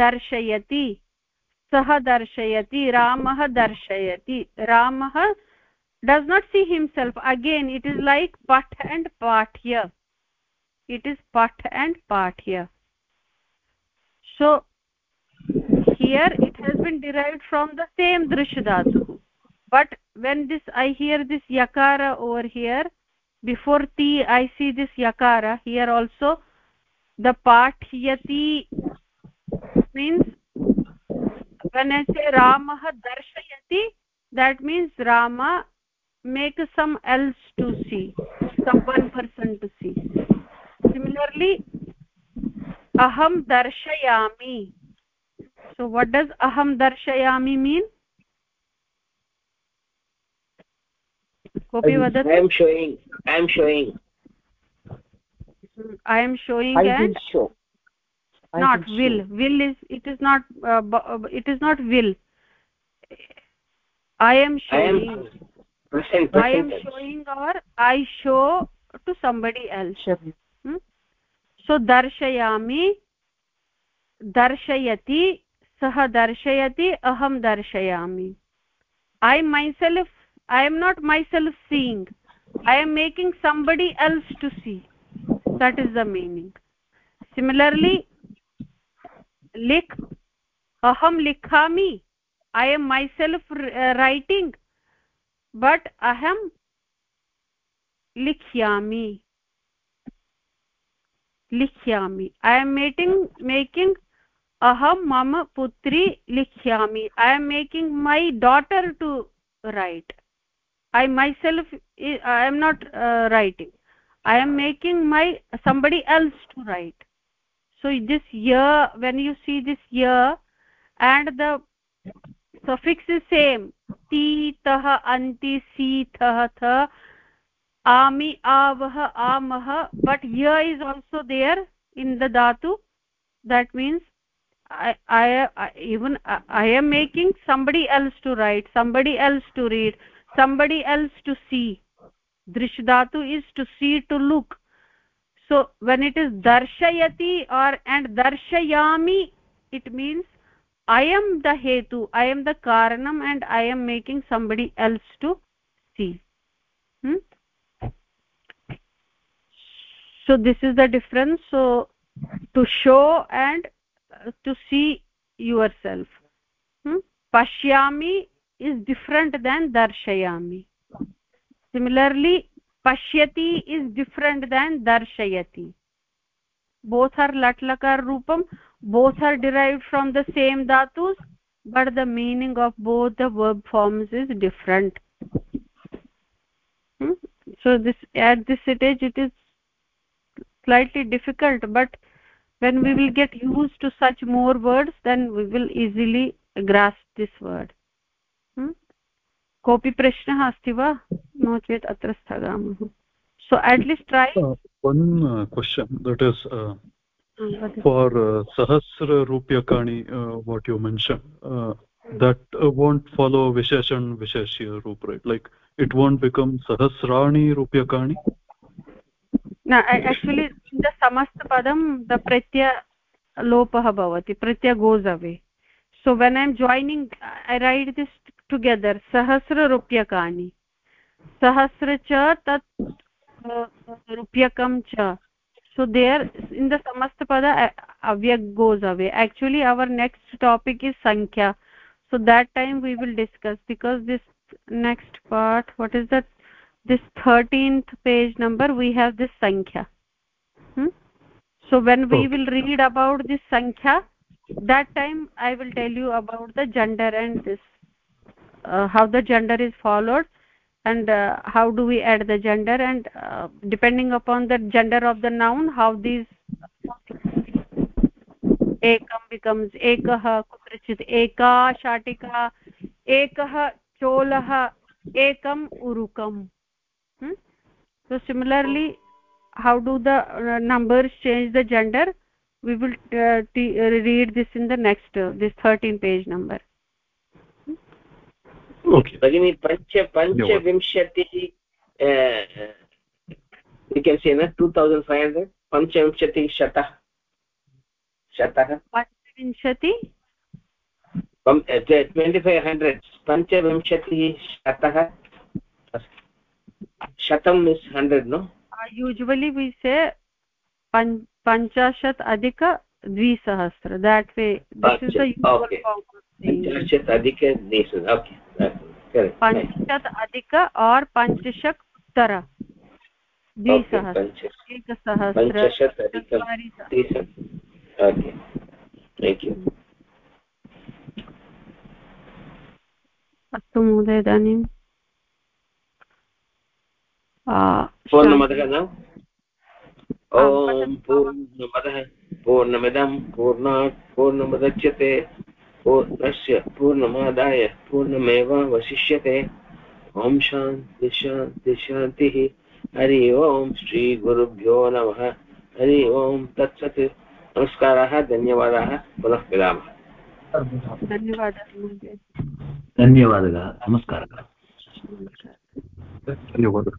darshayati sah darshayati ramah darshayati ramah does not see himself again it is like pat and part here. it is pat and part here. so here it has been derived from the same drish dhatu but when this i hear this yakara over here before ti i see this yakara here also the pathyati means when i say ramah darshayati that means rama make some else to see some one person to see similarly aham darshayami so what does aham darshayami mean kopi vadatu i am showing i am showing i am showing I and will show I not will will will is it is not uh, it is not will i am showing i am present i am present showing or i show to somebody else hmm? so darshayami darshayati sah darshayati aham darshayami i myself i am not myself seeing i am making somebody else to see that is the meaning similarly lik aham likhami i am myself uh, writing but अहं लिख्यामि लिख्यामि I M मेटिङ्ग् making, अहं मम पुत्री लिख्यामि I am making my daughter to write i myself i am not uh, writing. I am making my somebody else to write. So this year when you see this year and the same ti tah anti si thah tha ami avah amah but here is also there in the dhatu that means I, I, I even I, I am making somebody else to write somebody else to read somebody else to see drish dhatu is to see to look so when it is darshayati or and darshayami it means i am the hetu i am the karanam and i am making somebody else to see. Hmm? so this is the difference. So to show and uh, to see yourself. Hmm? pashyami is different than darshayami. Similarly pashyati is different than darshayati both are lat lakar rupam both are derived from the same dhatus but the meaning of both the verb forms is different hmm? so this at this stage it is slightly difficult but when we will get used to such more words then we will easily grasp this word hmm? कोऽपि प्रश्नः अस्ति वा नो चेत् अत्र स्थगामः so at least try uh, one uh, question that is uh, for uh, sahasra rupyakani uh, what you mentioned uh, that uh, won't follow visheshan visheshya roop right like it won't become sahasrani rupyakani न actually in the samast padam the pratya lopah bhavati pratya goes away so when i am joining i write this together sahasra rupyakani sahasra cha tat rupyakam cha so there in the samast pada avyag goes away. Actually our next topic is sankhya so that time we will discuss because this next part what is that? This 13th page number we have this sankhya hmm? so when we okay. will read about this sankhya that time i will tell you about the gender and this uh, how the gender is followed and uh, how do we add the gender? And uh, depending upon the gender of the noun how these ekam becomes ekah kutrachit eka shatika ekah cholah ekam urukam. Hmm? so similarly how do the uh, numbers change the gender? We will uh, read this in the next uh, this 13 page number भगिनी पञ्च पञ्चविंशति two thousand five hundred पञ्चविंशतिशतः शतः। पञ्चविंशति? Twenty five hundred पञ्चविंशतिः शतः। शतं miss hundred no usually विषये पञ्चाशत् अधिकद्विसहस्र देट् वे पञ्चाशत् अधिकद्विसहस्र ओके पञ्चशत् अधिक और पञ्चशत् उत्तर। अस्तु महोदय इदानीं। पूर्णमदः। पूर्णमिदं। पूर्णात् पूर्णमुदच्यते। पूर्णस्य पूर्णमादाय पूर्णमेवावशिष्यते। ॐ शान्ति शान्ति शान्तिः। हरि ओम् श्रीगुरुभ्यो नमः। हरि ओम् तत्सत्। नमस्काराः धन्यवादाः। पुनः मिलामः। धन्यवादः धन्यवादः। नमस्कारः। धन्यवादः।